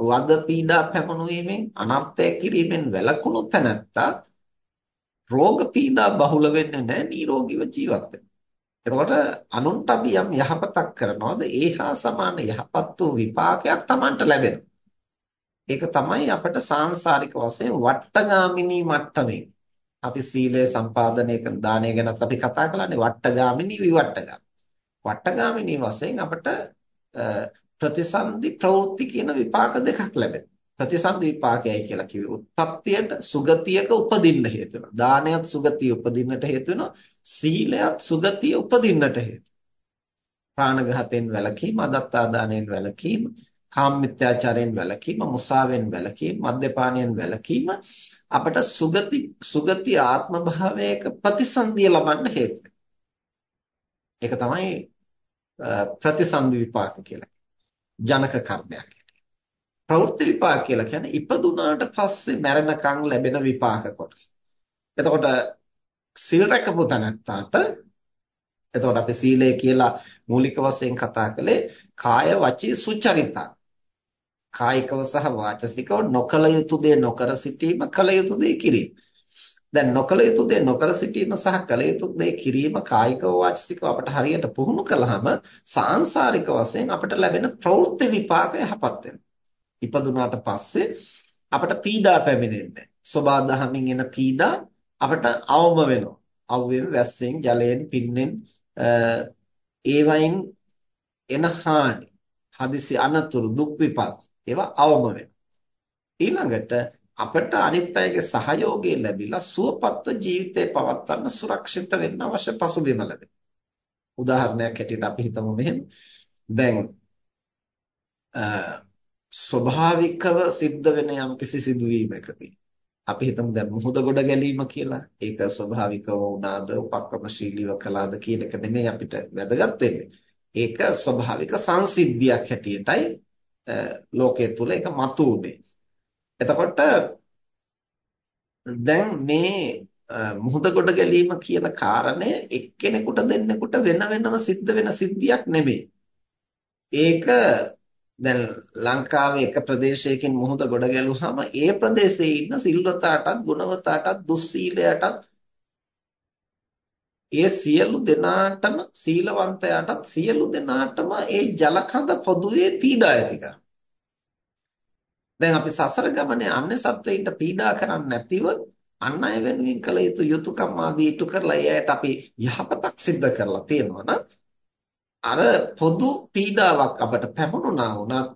වද පීඩා පැමුණුවීමෙන් අනර්ථය කිරීමෙන් වැළකුණු තැනැත්තා රෝග පීඩා බහුල වෙන්නේ නැහැ නිරෝගීව ජීවත් වෙනවා. එතකොට අනුන්ට අපි යම් යහපතක් කරනවාද ඒහා සමාන යහපත් වූ විපාකයක් Tamanට ලැබෙනවා. ඒක තමයි අපිට සාංශාරික වශයෙන් වට්ටගාමිනී මට්ටමේ. අපි සීලය සම්පාදනය කරන දානය ගැනත් අපි කතා කළානේ වට්ටගාමිනී විවට්ටගාමී. වට්ටගාමිනී වශයෙන් අපිට ප්‍රතිසන්දි ප්‍රවෘත්ති කියන විපාක දෙකක් ලැබෙනවා. ප්‍රතිසන්දි විපාකයයි කියලා කිව්වේ උත්පත්තියට සුගතියක උපදින්න හේතු වෙනවා. දානයත් සුගතිය උපදින්නට හේතු වෙනවා. සීලයත් සුගතිය උපදින්නට හේතු. ප්‍රාණඝාතයෙන් වැළකීම, අදත්තාදානයෙන් වැළකීම, කාමමිත්‍යාචාරයෙන් වැළකීම, මුසාවෙන් වැළකීම, මද්යපානයෙන් වැළකීම අපට සුගති සුගති ආත්ම භාවයක ප්‍රතිසන්දිය ලබන්න හේතු ඒක තමයි ප්‍රතිසන්දි විපාක කියලා. ජනක කර්මයක්. ප්‍රවෘත්ති විපාක කියලා කියන්නේ ඉපදුනාට පස්සේ මැරෙනකන් ලැබෙන විපාක කොටස. එතකොට සිල් රැකපු තැනත්තාට එතකොට අපි සීලය කියලා මූලික වශයෙන් කතා කළේ කාය වචී සුචරිතා. කායිකව සහ වාචසිකව නොකල යුතු දේ නොකර සිටීම කල යුතු දේ කිරීම. දැන් නොකල යුතු දේ නොකර සිටීම සහ කල යුතු දේ කිරීම කායිකව වාචසිකව අපිට හරියට පුහුණු කළාම සාංශාරික වශයෙන් අපිට ලැබෙන ප්‍රවෘත්ති විපාක යහපත් වෙනවා. ඉපදුනාට පස්සේ අපිට පීඩා පැමිණෙන්නේ. සෝබා දහමින් එන පීඩා අපිට අවම වෙනවා. අවුවෙන් වැස්සෙන් ජලයෙන් පින්නෙන් ඒවයින් එන හානි හදිසි අනතුරු දුක් විපාක ඒවා අවම වෙනවා. ඊළඟට අපට අනිත් අයගේ සහයෝගය ලැබිලා සුවපත්ව ජීවිතේ පවත්වන්න සුරක්ෂිත වෙන්න අවශ්‍ය පසුබිම ලැබෙනවා. උදාහරණයක් හැටියට අපි හිතමු මෙහෙම. දැන් ස්වභාවිකව සිද්ධ වෙන යම්කිසි සිදුවීමකදී අපි හිතමු දැන් මුහුද ගොඩ ගැලීම කියලා. ඒක ස්වභාවිකව වුණාද, උපක්‍රමශීලීව කළාද කියන එක නෙමෙයි අපිට වැදගත් වෙන්නේ. ඒක ස්වභාවික සංසිද්ධියක් හැටියටයි ලෝකයේ තුල ඒක මතුවුනේ. එතකොට දැන් මේ මුහුද ගොඩ ගැලීම කියන කාරණය එක්කෙනෙකුට දෙන්නෙකුට වෙන වෙනම සිද්ධ වෙන සිද්ධියක් නෙමෙයි. ඒක දැන් ලංකාවේ එක ප්‍රදේශයකින් මුහුද ගොඩ ගැලුවාම ඒ ප්‍රදේශයේ ඉන්න සිල්වතාටත් ගුණවතාටත් දුස්සීලයටත් ඒ සියලු දෙනාටම සීලවන්තයාටත් සියලු දෙනාටම ඒ ජලකඳ පොදුවේ පීඩා ඇති දැන් අපි සසර ගමනේ අන්‍ය සත්වයින්ට පීඩා කරන්නේ නැතිව අන් අය වෙනුවෙන් කළ යුතු යුතුයකම් ආදී ඉටු කරලා ඒ අයට අපි යහපතක් සිද්ධ කරලා තියෙනවා නම් අර පොදු පීඩාවක් අපට පැමුණුණා වුණත්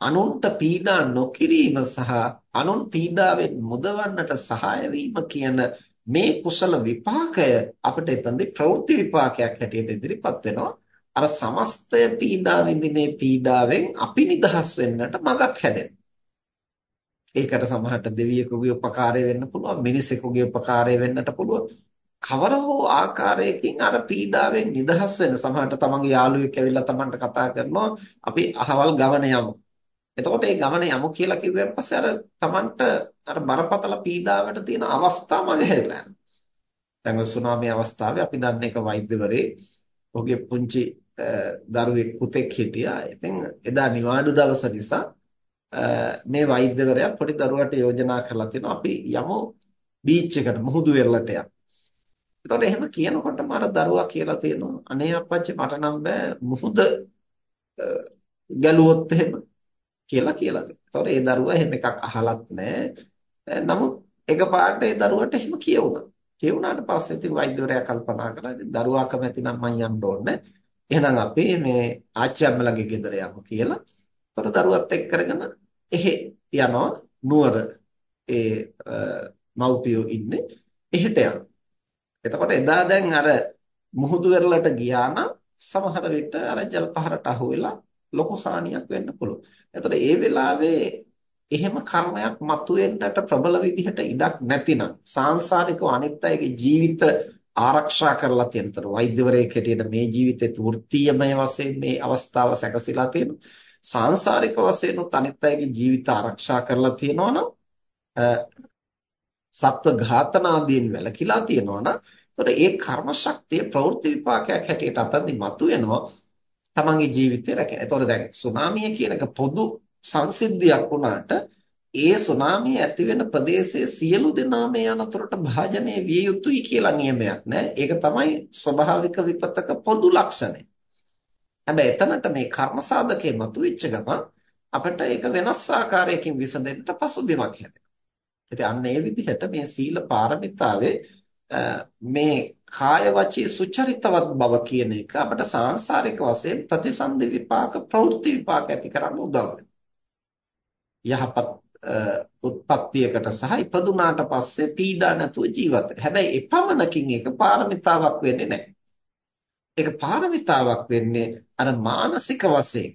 අනුන්ට පීඩා නොකිරීම සහ අනුන් පීඩාවෙන් මුදවන්නට සහාය කියන මේ කුසල විපාකය අපිට එතනදී ප්‍රවෘත්ති විපාකයක් හැටියට ඉදිරිපත් වෙනවා. අර සමස්තය පීඩා විඳිනේ පීඩාවෙන් අපි නිදහස් වෙන්නට මඟක් හැදෙනවා. ඒකට සමහරට දෙවියෙකුගේ උපකාරය වෙන්න පුළුවන් මිනිසෙකුගේ උපකාරය වෙන්නට පුළුවන්. කවර හෝ ආකාරයකින් අර පීඩාවෙන් නිදහස් වෙන සමහරට තමන්ගේ යාළුවෙක් ඇවිල්ලා තමන්ට කතා කරනවා අපි අහවල් ගමන යමු. එතකොට ඒ ගමන යමු කියලා කිව්වන් පස්සේ අර තමන්ට අර බරපතල පීඩාවට තියෙන අවස්ථා මගහැරලා යනවා. දැන් ඔය සුනාමි අවස්ථාවේ අපි දන්න එක වෛද්‍යවරේ ඔහුගේ පුංචි දරුවෙක් පුතෙක් හිටියා. ඉතින් එදා නිවාඩු දවස නිසා මේ වෛද්‍යවරයා පොඩි දරුවට යෝජනා කරලා තියෙනවා අපි යමු බීච් එකට මුහුදු වෙරළට යමු. එතකොට එහෙම කියනකොටම අර දරුවා කියලා තියෙනවා අනේ අප්පච්චි මට නම් බෑ මුහුද ගැලුවොත් එහෙම කියලා කියලා තියෙනවා. එතකොට ඒ දරුවා එහෙම එකක් අහලත් නැහැ. නමුත් එකපාරට ඒ දරුවට එහෙම කියවුණා. කියවුණාට පස්සේ ඉතින් වෛද්‍යවරයා කල්පනා කළා ඉතින් දරුවා කැමති නම් මං යන්න ඕනේ. එහෙනම් අපි මේ ආච්චි අම්මලාගේ ගෙදර යමු කියලා. එතකොට දරුවත් එක්ක කරගෙන එහෙ යනවා නුවර ඒ මව්පියෝ ඉන්නේ එහෙට යනවා. එතකොට එදා දැන් අර මුහුදු වෙරළට ගියා නම් සමහර විට අර ජල පහරට අහු වෙලා ලොකු හානියක් වෙන්න පුළුවන්. එතකොට ඒ වෙලාවේ එහෙම කර්මයක් මතුවෙන්නට ප්‍රබල විදිහට ඉඩක් නැතිනම් සාංශාරිකව අනිත් අයගේ ජීවිත ආරක්ෂා කරලා තියෙනතර වෛද්‍යවරයෙක් හැටියට මේ ජීවිතේ වෘත්තීයමය වශයෙන් මේ අවස්ථාව සැකසීලා තියෙනවා. සාංශාරික වශයෙන් උත් අනිත් අයගේ ජීවිත ආරක්ෂා කරලා තියෙනවා නම් සත්ව ඝාතන ආදීන් වැළකීලා තියෙනවා නම් එතකොට ඒ කර්ම ශක්තිය ප්‍රවෘත්ති විපාකයක් හැටියට අතන්දි මතුවෙනවා තමන්ගේ ජීවිතේ රැකෙන. එතකොට දැන් සුනාමිය කියන එක පොදු සංසිද්ධියක් වුණාට ඒ සුනාමිය ඇති වෙන ප්‍රදේශයේ සියලු දෙනා මේ අනතුරට භාජනය විය යුතුයි කියලා නියමයක් නෑ. ඒක තමයි ස්වභාවික විපතක පොදු ලක්ෂණය. හැබැයි එතනට මේ කර්ම සාධකේ මතුවෙච්ච ගමන් අපිට ඒක වෙනස් ආකාරයකින් විසඳෙන්නට පසුබිමක් හැදෙනවා. ඉතින් අන්න ඒ විදිහට මේ සීල පාරමිතාවේ මේ කාය වචී සුචරිතවත් බව කියන එක අපට සාංශාරික වශයෙන් ප්‍රතිසන්දි විපාක ප්‍රවෘත්ති විපාක ඇති කරන්න උදව් යහපත් උත්පත්තියකට සහ ඉපදුනාට පස්සේ පීඩා නැතුව ජීවත් හැබැයි එපමණකින් ඒක පාරමිතාවක් වෙන්නේ නැහැ. ඒක පාරමිතාවක් වෙන්නේ අර මානසික වශයෙන්.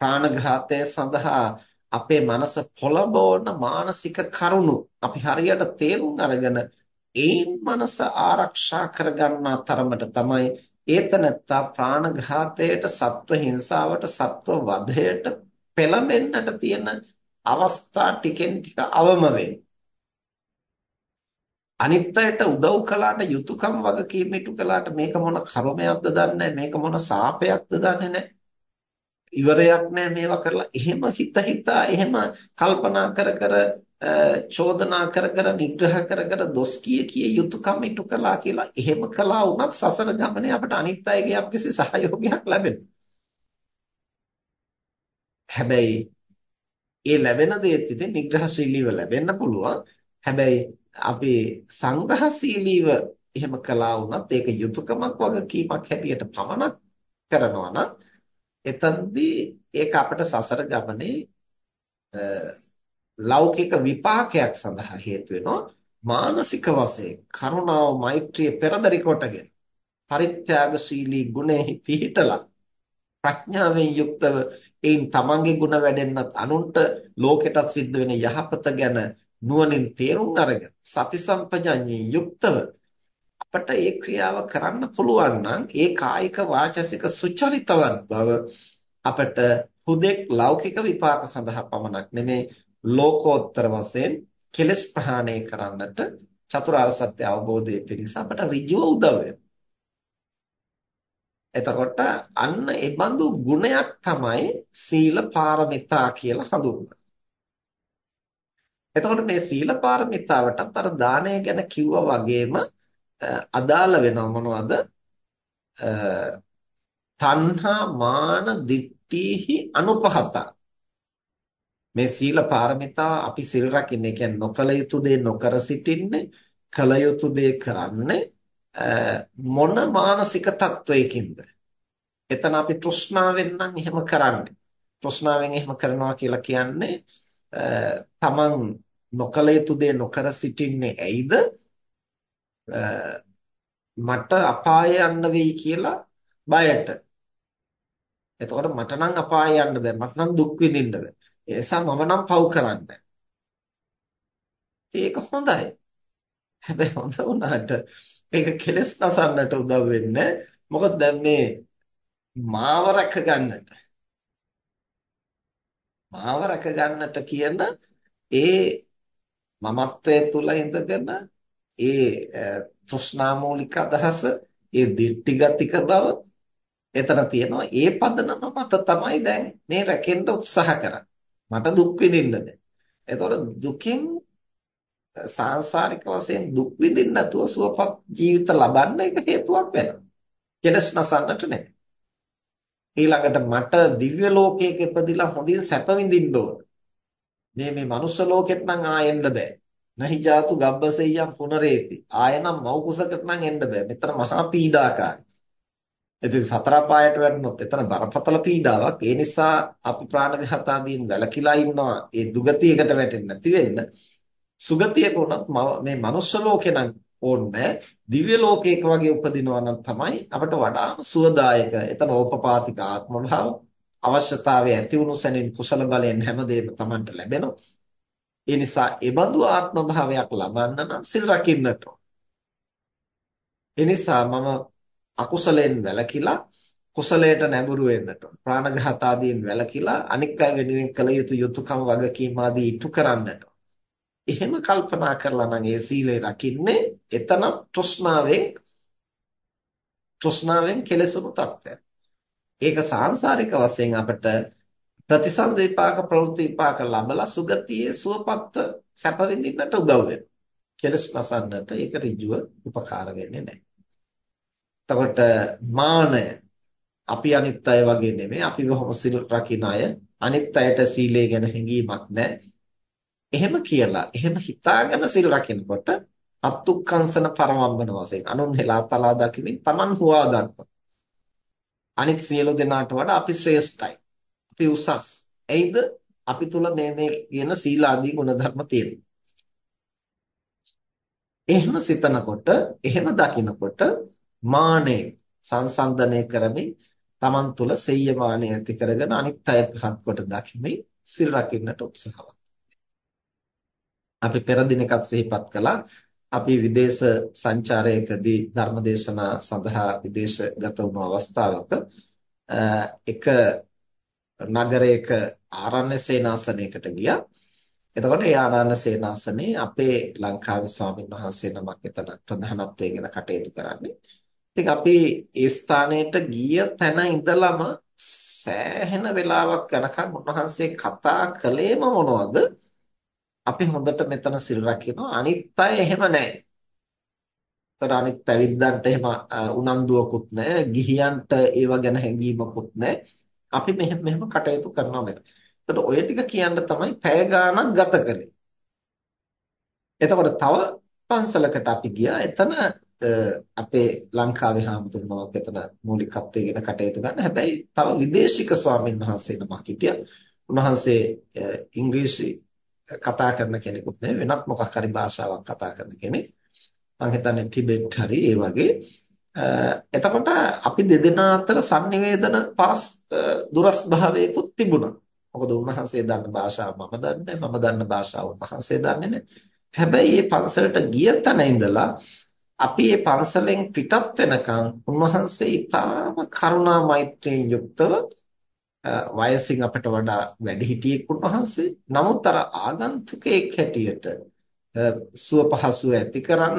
ප්‍රාණඝාතය සඳහා අපේ මනස පොළඹවන මානසික කරුණු අපි හරියට තේරුම් අරගෙන ඒ මනස ආරක්ෂා කරගන්නා තරමට තමයි ඒතනත්තා ප්‍රාණඝාතයට සත්ව හිංසාවට සත්ව වධයට පෙළඹෙන්නට තියෙන අවස්ථා ටිකෙන් ටික අවම අනිත් අයට උදව් කළාට යුතුයකම් වගකීම් ඉටු කළාට මේක මොන කර්මයක්ද දන්නේ මේක මොන සාපයක්ද දන්නේ නැහැ. ඉවරයක් නැහැ මේවා කරලා එහෙම හිත හිතා එහෙම කල්පනා කර කර චෝදනා කර කර නිග්‍රහ කර කර දොස් කිය කිය යුතුයකම් ඉටු කළා කියලා එහෙම කළා වුණත් සසර ගමනේ අපට අනිත් අයගේ යම්කිසි සහයෝගයක් ලැබෙනවා හැබැයි ඒ ලැබෙන දේත් ඉතින් නිග්‍රහශීලීව ලැබෙන්න පුළුවන්. හැබැයි අපි සංග්‍රහශීලීව එහෙම කළා වුණත් ඒක යුතුයකමක් වගකීමක් හැටියට පමණක් කරනවා නම් එතනදී ඒක අපිට සසර ගමනේ ලෞකික විපාකයක් සඳහා හේතු වෙනවා. මානසික වශයෙන් කරුණාව මෛත්‍රිය පෙරදරි කොටගෙන පරිත්‍යාගශීලී ගුණෙහි පිහිටලා ප්‍රඥාවෙන් යුක්තව එයින් තමන්ගේ ගුණ වැඩෙන්නත් අනුන්ට ලෝකෙටත් සිද්ධ වෙන යහපත ගැන නුවණින් තේරුම් අරගෙන සති සම්පජඤ්ඤයෙන් යුක්තව අපට ඒ ක්‍රියාව කරන්න පුළුවන් නම් ඒ කායික වාචසික සුචරිතවත් බව අපට හුදෙක් ලෞකික විපාක සඳහා පමණක් නෙමේ ලෝකෝත්තර වශයෙන් කෙලස් ප්‍රහාණය කරන්නට චතුරාර්ය සත්‍ය අවබෝධයේ පිණිස අපට ඍජුව උදව් වෙනවා එතකොට අන්න ඒ බඳු ගුණයක් තමයි සීල පාරමිතා කියලා හඳුන්වන්නේ. එතකොට මේ සීල පාරමිතාවටත් අර දානය ගැන කිව්වා වගේම අදාළ වෙනව මොනවද? තණ්හා මාන දිට්ඨිහි අනුපහත. මේ සීල පාරමිතාව අපි සිල් රකින්නේ කියන්නේ නොකල යුතු දේ නොකර සිටින්නේ කල යුතු දේ කරන්නේ මොන මානසික තත්වයකින්ද? එතන අපි තෘෂ්ණාවෙන් නම් එහෙම කරන්නේ. තෘෂ්ණාවෙන් එහෙම කරනවා කියලා කියන්නේ තමන් නොකල යුතු දේ නොකර සිටින්නේ ඇයිද? මට අපාය යන්න වෙයි කියලා බයට. එතකොට මට නම් අපාය යන්න බෑ. මට නම් දුක් විඳින්න බෑ. ඒ නිසා මම නම් පව් කරන්නේ. ඒක හොඳයි. හැබැයි හොඳ වුණාට ඒක කෙලස් නසන්නට උදව් වෙන්නේ. මොකද දැන් මේ මාව රැක ගන්නට. මාව රැක ගන්නට කියන ඒ මමත්වයේ තුල ඉඳගෙන ඒ තෘෂ්ණාමූලික අදහස ඒ දිට්ඨිගතික බව එතන තියෙනවා ඒ පදනම මත තමයි දැන් මේ රැකෙන්න උත්සාහ කරන්නේ මට දුක් විඳින්න බෑ එතකොට දුකෙන් සාංශාරික වශයෙන් දුක් විඳින්න නැතුව සුවපත් ජීවිත ලබන්න එක හේතුවක් වෙනවා. කෙලස් නසන්නට නෙමෙයි. ඊළඟට මට දිව්‍ය ලෝකයක ඉපදිලා හොඳින් සැප විඳින්න ඕන. මේ මේ මනුස්ස ලෝකෙට නම් ආයෙන්න බෑ. නහි ජාතු ගබ්බසෙය්‍යම් පුනරේති. ආයෙනම් මව් කුසකට නම් එන්න බෑ. මෙතන මහා පීඩාකාරයි. ඉතින් සතර පායට වැටුනොත් එතන බරපතල පීඩාවක්. ඒ නිසා අපි ප්‍රාණඝාත ආදීන් වැළකීලා ඉන්නවා. ඒ දුගතියකට වැටෙන්නේ නැති වෙන්න. සුගතියක උනත් මේ මනුස්ස ලෝකේ නම් ඕනේ දිව්‍ය ලෝකයක වගේ උපදිනවා නම් තමයි අපට වඩාම සුවදායක. එතන ඕපපාතික ආත්ම භාව අවශ්‍යතාවය ඇති වුණු සැනින් කුසල බලයෙන් හැමදේම Tamanට ලැබෙනවා. ඒ නිසා ඒබඳු ආත්ම භාවයක් ලබන්න නම් සිල් රකින්නට ඒ නිසා මම අකුසලයෙන් වැළකීලා කුසලයට නැඹුරු වෙන්නට ප්‍රාණඝාත ආදීන් වැළකීලා අනික් අය වෙනුවෙන් කළ යුතු යුතුයකම් වගකීම් ආදී ඉටු කරන්නට එහෙම කල්පනා කරලා නම් ඒ සීලය රකින්නේ එතන තෘෂ්ණාවෙන් තෘෂ්ණාවෙන් කෙලෙසුණු තත්ත්වයක්. ඒක සාංශාරික වශයෙන් අපිට ප්‍රතිසන්ද විපාක ප්‍රවෘත්ති විපාක ලැබලා සුගතියේ සුවපත් සැප විඳින්නට උදව් වෙනවා. කෙලස් නසන්නට ඒක ඍජුව උපකාර වෙන්නේ නැහැ. එතකොට මානය අපි අනිත් අය වගේ නෙමෙයි අපි බොහොම සිල් රකින්න අය අනිත් අයට සීලය ගැන හැඟීමක් නැහැ. එහෙම කියලා එහෙම හිතාගෙන සිල් රකිනකොට අත්ුක්කංශන පරමම්බන වශයෙන් අනුන් හෙලා තලා දකිමින් Taman හුවා දක්වා අනිත් සියලු දෙනාට වඩා අපි ශ්‍රේෂ්ඨයි අපි උසස්. එයිද අපි තුල මේ මේ කියන සීල ආදී ගුණධර්ම තියෙනවා. එහෙම සිතනකොට එහෙම දකිනකොට මානෙ සංසන්දනය කරමින් Taman තුල සෙය්‍යමානය ඇති කරගෙන අනිත් අය පහත් කොට දකිමින් සිල් රකින්නට උත්සාහවත් අපි පෙර දිනකත් සිහිපත් කළා. අපි විදේශ සංචාරයකදී ධර්මදේශනා සඳහා විදේශගත වුණු අවස්ථාවක එක නගරයක ආරණ්‍ය සේනාසනයකට ගියා. එතකොට ඒ ආරණ්‍ය සේනාසනේ අපේ ලංකාවේ ස්වාමින් වහන්සේ නමක් එතන ප්‍රධානත්වයෙන් කටයුතු කරන්නේ. ඉතින් අපි ඒ ස්ථානයට ගිය තැන ඉඳලම සෑහෙන වෙලාවක් යනකම් උන්වහන්සේ කතා කළේම මොනවද? අපි හොඳට මෙතන සිල් රකිනවා අනිත් අය එහෙම නැහැ. ඒතර අනිත් පැවිද්දන්ට එහෙම උනන්දුවකුත් නැහැ. ගිහියන්ට ඒව ගැන හැඟීමකුත් නැහැ. අපි මෙහෙම මෙහෙම කටයුතු කරනවා මෙතන. එතකොට ඔය ටික කියන්න තමයි පැය ගාණක් ගත කළේ. එතකොට තව පන්සලකට අපි ගියා. එතන අපේ ලංකාවේ හාමුදුරුවෝක් එතන මූලිකත්වයෙන් කටයුතු ගන්න. හැබැයි තව විදේශික ස්වාමීන් වහන්සේ නමක් හිටියා. උන්වහන්සේ ඉංග්‍රීසි කතා කරන කෙනෙකුත් නෙවෙයි වෙනත් මොකක් හරි භාෂාවක් කතා කරන කෙනෙක්. මම හිතන්නේ ටිබෙට් හරි ඒ වගේ. එතකොට අපි දෙදෙනා අතර sannivedana පරස් දුරස් භාවයකුත් තිබුණා. මොකද උන්වහන්සේ දන්න භාෂාව මම දන්නේ මම දන්න භාෂාව උන්වහන්සේ දන්නේ නැහැ. හැබැයි මේ පන්සලට ගිය තැන ඉඳලා අපි මේ පන්සලෙන් පිටත් වෙනකන් උන්වහන්සේ ඊටාම කරුණා මෛත්‍රියෙන් යුක්තව වයසින් අපට වඩා වැඩිහිටියෙක් උන්වහන්සේ. නමුත් අර ආගන්තුකෙක් හැටියට සුව පහසුව ඇති කරන්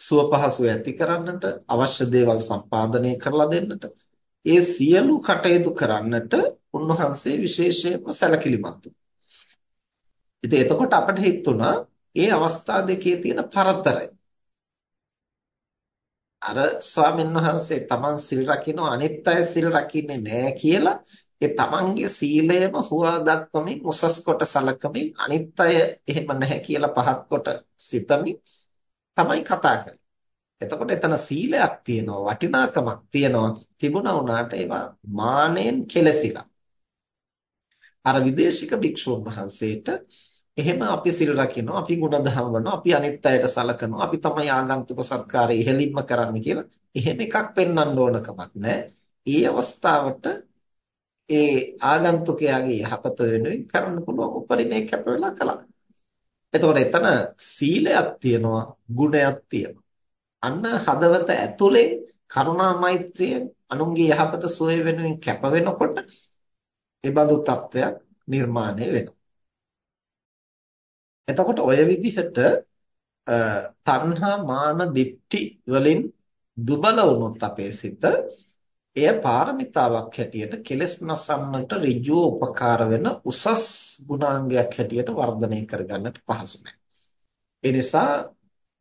සුව පහසුව ඇති කරන්නට අවශ්‍ය දේවල් සම්පාදනය කරලා දෙන්නට ඒ සියලු කටයුතු කරන්නට උන්වහන්සේ විශේෂයෙන්ම සැලකිලිමත් ඉතින් එතකොට අපිට හිතුණා ඒ අවස්ථා දෙකේ තියෙන පරතරය. අර ස්වාමීන් වහන්සේ තමන් සිල් රකින්න අනිත් අය සිල් රකින්නේ නැහැ කියලා ඒ තමන්ගේ සීලයම හුවා දක්වමින් උසස් කොට සලකමින් අනිත් අය එහෙම නැහැ කියලා පහත් කොට සිතමින් තමයි කතා කරන්නේ. එතකොට එතන සීලයක් තියෙනවා වටිනාකමක් තියෙනවා තිබුණා වුණාට ඒවා මානෙන් කෙලසිලා. අර විදේශික භික්ෂුන් වහන්සේට එහෙම අපි සිල් රකින්නවා අපි ගුණධම් වඩනවා අපි අනිත් අයට සලකනවා අපි තමයි ආගන්තුක සත්කාරය ඉහෙලින්ම කරන්න කියලා එහෙම එකක් පෙන්වන්න ඕන කමක් නැහැ. ඒ අවස්ථාවට ඒ ආගන්තුකයාගේ යහපත වෙනුවෙන් කරන්න පුළුවන් උපරිමයේ කැප වෙලා කළා. එතකොට එතන සීලයක් තියෙනවා ගුණයක් තියෙනවා. අන්න හදවත ඇතුලේ කරුණා මෛත්‍රිය අනුන්ගේ යහපත සුවය වෙනුවෙන් කැප වෙනකොට ඒ බඳු තත්වයක් නිර්මාණය වෙනවා. එතකොට ඔය විදිහට තණ්හා මාන දිට්ඨි වලින් දුබල වුණොත් අපේ සිත එය පාරමිතාවක් හැටියට කෙලස් නසන්නට ඍජුව උපකාර වෙන උසස් ගුණාංගයක් හැටියට වර්ධනය කරගන්නට පහසු නැහැ. ඒ නිසා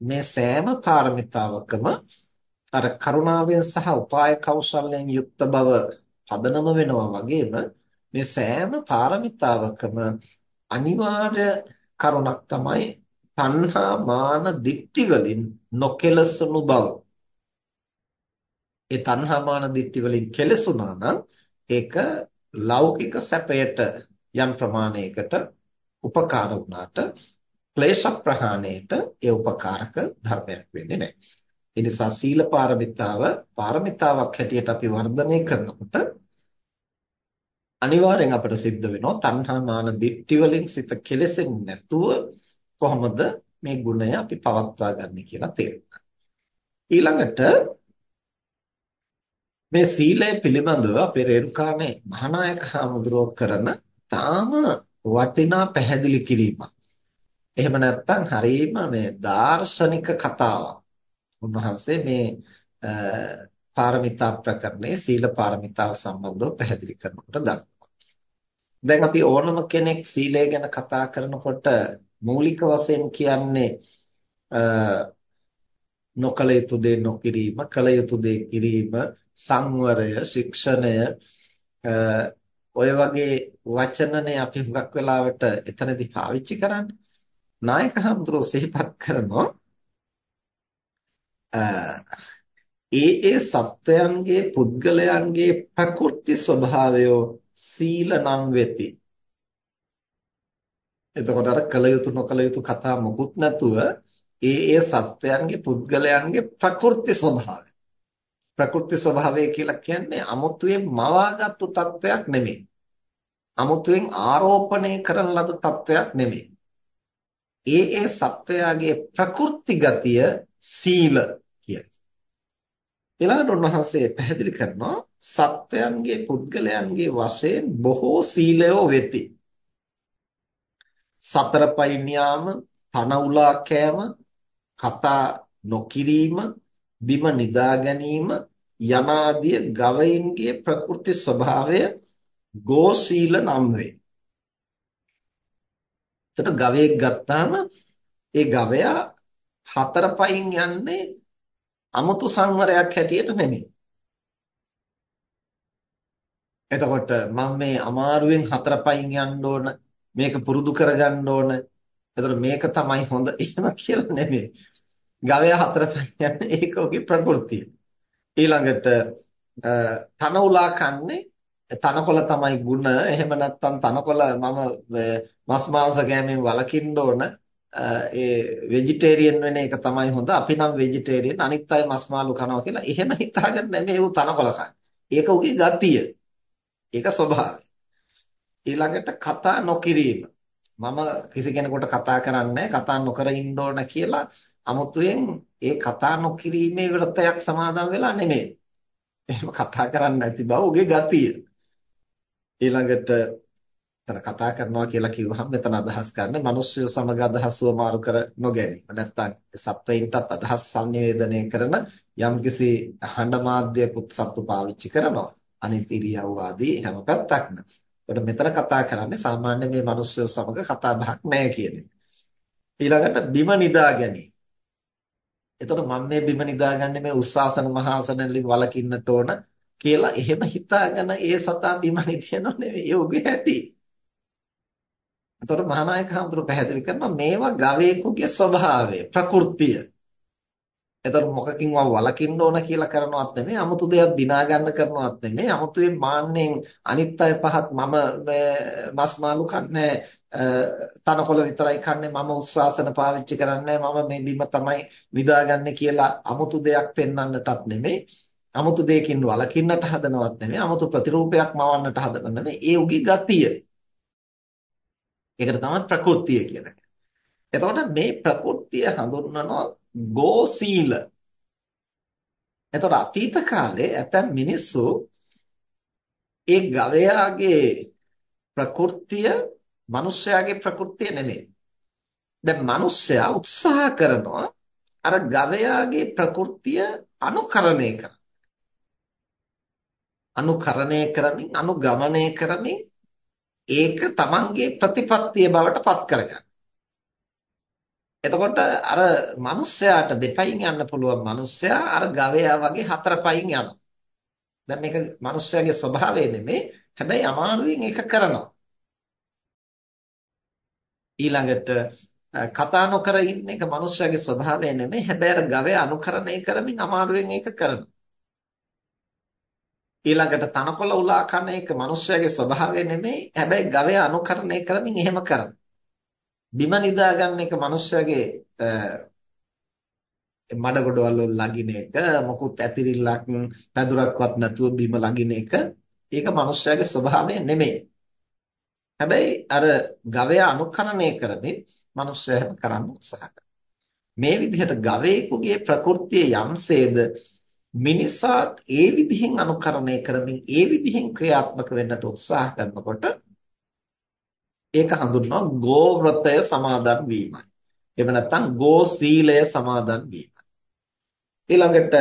මේ සෑම පාරමිතාවකම අර කරුණාවෙන් සහ උපාය කෞශල්‍යයෙන් යුක්ත බව පදනම වෙනවා වගේම මේ සෑම පාරමිතාවකම අනිවාර්ය කරුණක් තමයි තණ්හා මාන දික්ටි වලින් නොකෙලසුණු බව. ඒ තණ්හා මාන දික්ටි වලින් කෙලසුණා නම් ඒක ලෞකික සැපයට යම් ප්‍රමාණයකට උපකාර වුණාට ක්ලේශ ප්‍රහාණයට ඒ උපකාරක ධර්මයක් වෙන්නේ නැහැ. ඒ නිසා සීල පාරමිතාව පාරමිතාවක් හැටියට අපි වර්ධනය කරනකොට අනිවාර්යෙන් අපිට සිද්ධ වෙනවා තණ්හා මාන දිට්ටි වලින් සිත කෙලෙසෙන්නේ නැතුව කොහොමද මේ ගුණය අපි පවත්වා ගන්න කියලා තේරුම් ඊළඟට මේ සීලය පිළිබඳව අපේ රේරුකානේ මහානායක හාමුදුරුවෝ කරන තාම වටිනා පැහැදිලි කිරීමක්. එහෙම නැත්නම් හරීම මේ දාර්ශනික කතාවක්. උන්වහන්සේ මේ පාරමිතා ප්‍රකරණේ සීල පාරමිතාව සම්බන්ධව පැහැදිලි කරනකොට දක්වනවා. දැන් අපි ඕනම කෙනෙක් සීලය ගැන කතා කරනකොට මූලික වශයෙන් කියන්නේ නොකල යුතු දේ නොකිරීම, කල යුතු දේ කිරීම, සංවරය, ශික්ෂණය ඔය වගේ වචනනේ අපි හුඟක් වෙලාවට එතනදී පාවිච්චි කරන්නේ. නායක හඳුරෝ සිහිපත් කරනවා ඒ ඒ සත්වයන්ගේ පුද්ගලයන්ගේ ප්‍රකෘති ස්වභාවය සීල නම් වෙති. එතකොට අර කල යුතු නොකල යුතු කතා මොකුත් නැතුව ඒ ඒ සත්වයන්ගේ පුද්ගලයන්ගේ ප්‍රකෘති ස්වභාවය. ප්‍රකෘති ස්වභාවය කියලා කියන්නේ අමුතුවෙන් මවාගත්තු තත්වයක් නෙමෙයි. අමුතුවෙන් ආරෝපණය කරන ලද තත්වයක් නෙමෙයි. ඒ ඒ සත්වයාගේ ප්‍රකෘති ගතිය සීල කියලා. ඊළඟට උන්වහන්සේ පැහැදිලි කරනවා සත්වයන්ගේ පුද්ගලයන්ගේ වශයෙන් බොහෝ සීලයෝ වෙති. සතර පයින් යාම, තන උලා කෑම, කතා නොකිරීම, බිම නිදා ගැනීම යනාදී ගවයින්ගේ ප්‍රකෘති ස්වභාවය ගෝසීල නම් වේ. එතකොට ගවයෙක් ගත්තාම ඒ ගවයා හතර පයින් යන්නේ අමුතු සංවරයක් හැටියට නෙමෙයි. එතකොට මම මේ අමාරුවෙන් හතර පයින් යන්න ඕන මේක පුරුදු කරගන්න ඕන. එතකොට මේක තමයි හොඳ එහෙම කියලා නෙමෙයි. ගවයා හතර පයින් යන්නේ ඒක ඔහුගේ ප්‍රകൃතිය. ඊළඟට තන උලා කන්නේ තනකොළ තමයි ಗುಣ. එහෙම නැත්නම් තනකොළ මම මස් මාංශ කෑමෙන් වළකින්න ඕන. ඒ ভেජිටේරියන් වෙන එක තමයි හොඳ. අපි නම් ভেජිටේරියන් අනිත් අය මස් මාළු කනවා කියලා එහෙම හිතාගන්න නෙමෙයි ඌ තනකොළ කන්නේ. ඒක උගේ ගතිය. ඒක ස්වභාවය. ඊළඟට කතා නොකිරීම. මම කිසි කෙනෙකුට කතා කරන්නේ කතා නොකර ඉන්න ඕන කියලා 아무තුවෙන් ඒ කතා නොකිරීමේ වෘතයක් සමාදන් වෙලා නෙමෙයි. එහෙම කතා කරන්නේ නැති බව උගේ ගතිය. ඊළඟට එතන කතා කරනවා කියලා කිව්වහම මෙතන අදහස් ගන්න මිනිස්සු සමග අදහස්ව මාරු කර නොගැනීම. නැත්තම් සත්වයින්ටත් අදහස් සංවේදනය කරන යම්කිසි හඬ මාධ්‍යකුත් සත්තු පාවිච්චි කරනවා. අනිත් ඉරියව් ආදී හැම පැත්තක්ම. එතකොට මෙතන කතා කරන්නේ සාමාන්‍ය මේ මිනිස්සු සමග කතා බහක් නැහැ කියන එක. ඊළඟට බිම නිදා ගැනීම. එතකොට මම මේ බිම නිදාගන්නේ මේ උස්සාසන මහාසන වලින් වලකින්නට ඕන කියලා එහෙම හිතාගෙන ඒ සතා බිම නිදිනව නෙවෙයි යෝගේ ඇති. එතකොට මහානායක හඳුර පැහැදිලි කරනවා මේවා ගවයෙකුගේ ස්වභාවය, ප්‍රകൃතිය. එතකොට මොකකින්වත් වලකින්න ඕන කියලා කරනවත් නෙමෙයි, 아무තු දෙයක් දිනා ගන්න කරනවත් නෙමෙයි, 아무තුෙන් මාන්නෙන් අනිත් අය පහත් මම මස් මාළු කන්නේ තනකොළ විතරයි කන්නේ මම උස්සාසන පාවිච්චි කරන්නේ මම මේ බිම තමයි විදාගන්නේ කියලා 아무තු දෙයක් පෙන්වන්නටත් නෙමෙයි 아무තු දෙයකින් වලකින්නට හදනවත් නෙමෙයි 아무තු ප්‍රතිරූපයක් මවන්නට හදන නෙමෙයි ඒ උගේ ගතිය. ඒකට තමයි ප්‍රകൃතිය කියන්නේ. එතකොට මේ ප්‍රകൃතිය හඳුන්වනවා ගෝසීල. එතකොට අතීත කාලේ ඇතැම් මිනිස්සු ඒ ගවයාගේ ප්‍රകൃතිය මිනිස්යාගේ ප්‍රകൃතිය නෙමෙයි. දැන් මිනිස්සයා උත්සාහ කරනවා අර ගවයාගේ ප්‍රകൃතිය අනුකරණය කරන්න. අනුකරණය කරමින් අනුගමනය කරමින් ඒක තමන්ගේ ප්‍රතිපත්තිය බවට පත් කරගන්න. එතකොට අර මිනිස්සයාට දෙපයින් යන්න පුළුවන් මිනිස්සයා අර ගවයා වගේ හතර පයින් යනවා. දැන් මේක මිනිස්සයාගේ ස්වභාවය නෙමෙයි. හැබැයි අමාරුවෙන් ඒක කරනවා. ඊළඟට කතා නොකර ඉන්න එක මිනිස්සයාගේ ස්වභාවය නෙමෙයි. හැබැයි අර ගවයා අනුකරණය කරමින් අමාරුවෙන් ඒක කරනවා. ඊළඟට තනකොළ උලා කන එක මිනිස්සයාගේ ස්වභාවය නෙමෙයි. හැබැයි ගවයා අනුකරණය කරමින් එහෙම කරනවා. බිම නිදා ගන්න එක මිනිස්සයාගේ මඩ ගොඩවල් වල ලගින එක මොකුත් ඇතිරිල්ලක් පැදුරක්වත් නැතුව බිම ලගින එක ඒක මිනිස්සයාගේ ස්වභාවය නෙමෙයි. හැබැයි අර ගවයා අනුකරණය කරමින් මිනිස්සයා කරන්න උත්සාහ මේ විදිහට ගවයෙකුගේ ප්‍රകൃතිය යම්සේද මිනිසාත් ඒ විදිහෙන් අනුකරණය කරමින් ඒ විදිහෙන් ක්‍රියාත්මක වෙන්නට උත්සාහ කරනකොට ඒක හඳුන්වනවා ගෝ ව්‍රතය සමාදන් වීමයි. එහෙම නැත්නම් ගෝ සීලය සමාදන් වීමයි. ඊළඟට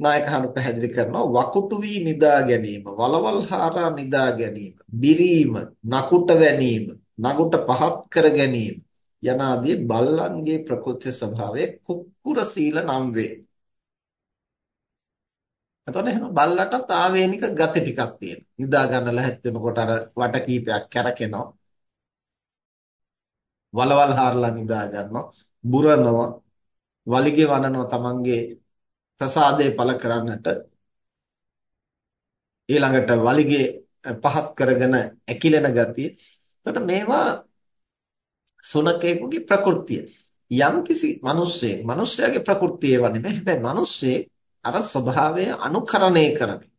නායකහනු පැහැදිලි කරනවා වකුටු වී නිදා ගැනීම, වලවල් හාරා නිදා ගැනීම, බිරීම, නකුට වැනීම, නගුට පහත් කර ගැනීම යනාදී බල්ලන්ගේ ප්‍රකෘති ස්වභාවය කුක්කුර සීල නම් වේ. එතකොට එහෙනම් බල්ලටත් ආවේනික ගති ටිකක් තියෙනවා. නිදා ගන්න ලැහැත් වෙනකොට අර වට කීපයක් කැරකෙනවා. වලවල් හාරලා නිදා ගන්නවා. බුරනවා. වලිගේ වනනවා තමන්ගේ ප්‍රසාදේ පළ කරන්නට. ඊළඟට වලිගේ පහත් කරගෙන ඇකිලෙන ගතිය. එතකොට මේවා සුනකයෙකුගේ ප්‍රകൃතිය. යම් කිසි මිනිස්සෙක් මිනිස්යාගේ ප්‍රകൃතිය ඒවා නෙමෙයි. හැබැයි මිනිස්සේ අර ස්වභාවය අනුකරණය කරමින්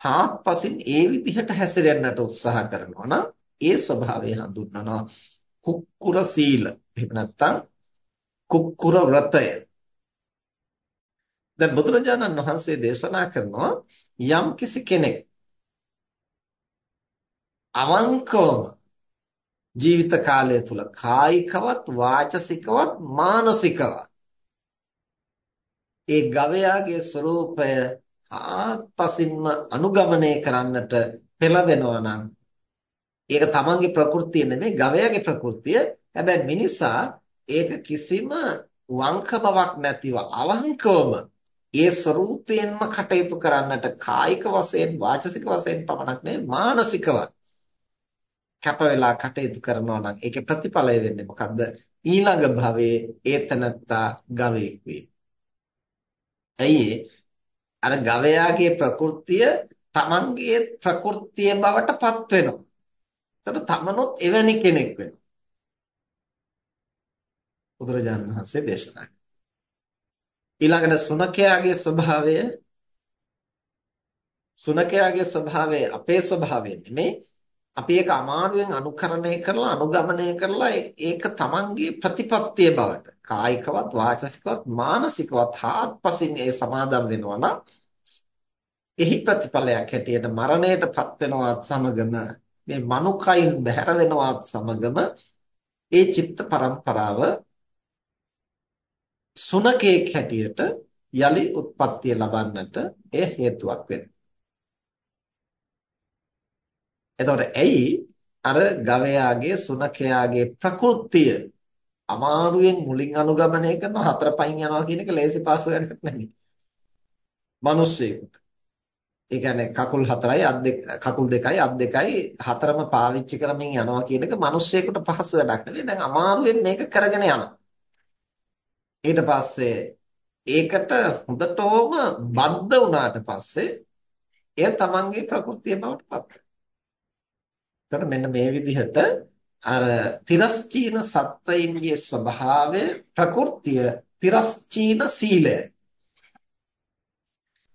හාත්පසින් ඒ විදිහට හැසිරෙන්නට උත්සාහ කරනවා නම් ඒ ස්වභාවය හඳුන්වනවා කුක්කුර සීල. එහෙම නැත්නම් කුක්කුර ව්‍රතය. දැන් බුදුරජාණන් වහන්සේ දේශනා කරනවා යම් කිසි කෙනෙක් අවංකවම ජීවිත කාලය තුල කායිකවත් වාචසිකවත් මානසිකවත් ඒ ගවයාගේ ස්වરૂපය ආත්පසින්ම අනුගමනය කරන්නට පෙළඹෙනවා නම් ඒක තමන්ගේ ප්‍රകൃතිය නෙමෙයි ගවයාගේ ප්‍රകൃතිය. හැබැයි මිනිසා ඒක කිසිම වංක බවක් නැතිව අවංකවම ඒ ස්වરૂපයෙන්ම කටයුතු කරන්නට කායික වශයෙන් වාචසික වශයෙන් පමණක් නෙවෙයි මානසිකවත් කැප වෙලා කටයුතු කරනවා නම් ඒකේ ප්‍රතිඵලය වෙන්නේ මොකද්ද ඊළඟ භවයේ ඒතනත්තා ගවයෙක් වේ. ඇයි අර ගවයාගේ ප්‍රകൃතිය තමන්ගේ ප්‍රകൃතිය බවට පත් වෙනවා. එතකොට තමනුත් එවැනි කෙනෙක් වෙනවා. බුදුරජාණන් වහන්සේ දේශනා කළා ඊළඟට සුනකයාගේ ස්වභාවය සුනකයාගේ ස්වභාවය අපේ ස්වභාවය නෙමේ. අපි ඒක අමාරුවෙන් අනුකරණය කරලා අනුගමනය කරලා ඒක තමන්ගේ ප්‍රතිපත්තිය බවට කායිකවත් වාචසිකවත් මානසිකවත් හාත්පසින් ඒ සමාදම් වෙනවා නම් එහි ප්‍රතිඵලයක් හැටියට මරණයටපත් වෙනවත් සමගම මේ මනුකයින් බැහැර වෙනවත් සමගම ඒ චිත්ත පරම්පරාව සුනකේක් හැටියට යලි උත්පත්තිය ලබන්නට එය හේතුවක් වෙනවා. එතකොට ඇයි අර ගවයාගේ සුනකයාගේ ප්‍රകൃතිය අමාරුවෙන් මුලින් අනුගමනය කරන හතර පයින් යනවා කියන එක ලේසි පාසු වැඩක් නෙමෙයි. මිනිස්සෙකුට. ඒ කියන්නේ කකුල් හතරයි අත් දෙක කකුල් දෙකයි අත් දෙකයි හතරම පාවිච්චි කරමින් යනවා කියන එක මිනිස්සෙකුට පහසු වැඩක් නෙවෙයි. දැන් අමාරුවෙන් මේක කරගෙන යනවා. ඊට පස්සේ ඒකට හොඳටම බද්ධ වුණාට පස්සේ එය තමන්ගේ ප්‍රകൃතිය බවට පත් වෙනවා. මෙන්න මේ විදිහට අර තිරස්චීන සත්වයින්ගේ ස්වභාවය ප්‍රകൃතිය තිරස්චීන සීලය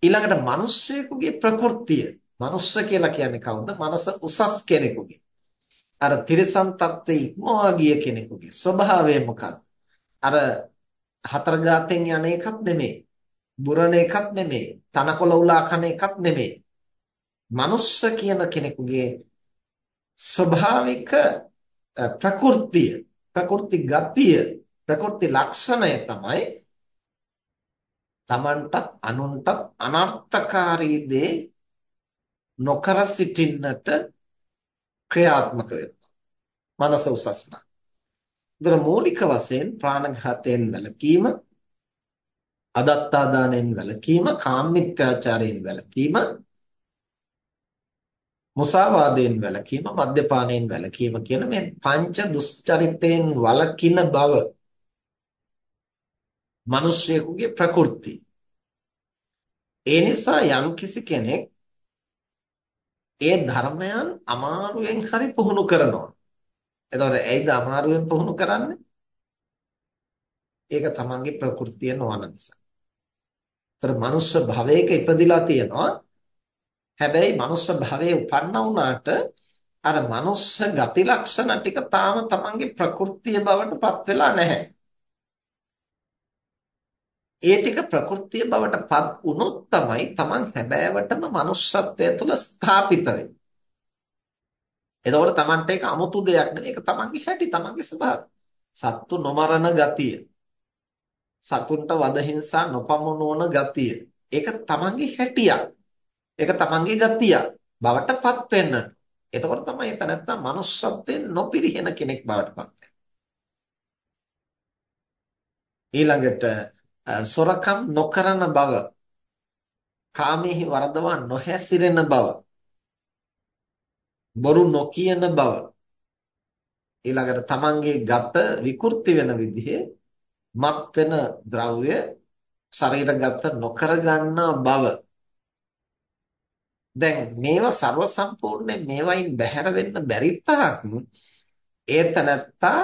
ඊළඟට මිනිස්සෙකුගේ ප්‍රകൃතිය මිනිස්ස කියලා කියන්නේ කවුද? මනස උසස් කෙනෙකුගේ. අර තිරසන් තත්ත්වයේ ඉක්මවා ගිය කෙනෙකුගේ ස්වභාවය මොකක්ද? අර හතර ගාතෙන් යන එකක් නෙමෙයි. බුරණ එකක් නෙමෙයි. තනකොළ උලා කන එකක් නෙමෙයි. මනුස්ස කියන කෙනෙකුගේ ස්වභාවික ප්‍රകൃතිය, ප්‍රකෘති ගතිය, ප්‍රකෘති ලක්ෂණය තමයි Tamanටත් අනුන්ටත් අනර්ථකාරී දේ නොකර සිටින්නට ක්‍රියාත්මක වෙනවා. මනස උසස් නම්. ඒතර මූලික වශයෙන් ප්‍රාණඝාතයෙන් වැළකීම, අදත්තාදානයෙන් වැළකීම, කාමමිත්‍යාචාරයෙන් වැළකීම, මුසාවාදයෙන් වැළකීම, මද්යපානයෙන් වැළකීම කියන මේ පංච දුස්චරිතයෙන් වළකින බව මිනිස්සෙකුගේ ප්‍රകൃති. ඒ නිසා යම්කිසි කෙනෙක් ඒ ධර්මයන් අමාරුවෙන් හරි පුහුණු කරනවා. එතකොට ඇයිද අමාරුවෙන් පුහුණු කරන්නේ? ඒක තමන්ගේ ප්‍රകൃතිය නොවන නිසා. ඒතර මනුස්ස භවයක ඉපදිලා තියෙනවා. හැබැයි මනුස්ස භවයේ උපන්න වුණාට අර මනුස්ස ගති ලක්ෂණ ටික තාම තමන්ගේ ප්‍රകൃතිය බවට පත් වෙලා නැහැ. ඒ ටික ප්‍රകൃතිය බවට පත් වුණොත් තමයි තමන් හැබෑවටම manussත්වය තුළ ස්ථාපිත වෙන්නේ. එතකොට Tamanට ඒක 아무තු දෙයක් නෙවෙයි ඒක Tamanගේ හැටි Tamanගේ ස්වභාවය. සත්තු නොමරන ගතිය. සතුන්ට වද හිංසා නොපමුණවන ගතිය. ඒක Tamanගේ හැටියක්. ඒක Tamanගේ ගතියක් බවට පත් වෙන්න. එතකොට තමයි එතන නැත්තම් manussත්වයෙන් නොපිරිහෙන කෙනෙක් බවට පත් ඊළඟට සොරකම් නොකරන බව කාමෙහි වරදවා නොහැසිරෙන බව බොරු නොකියන බව ඊළඟට තමන්ගේ ගත විකෘති වෙන විදිහේ මත් වෙන ද්‍රව්‍ය ශරීරගත නොකර ගන්නා බව දැන් මේවා ਸਰව සම්පූර්ණයෙන් මේවයින් බැහැර වෙන්න බැරි තරක් ඒතනත්තා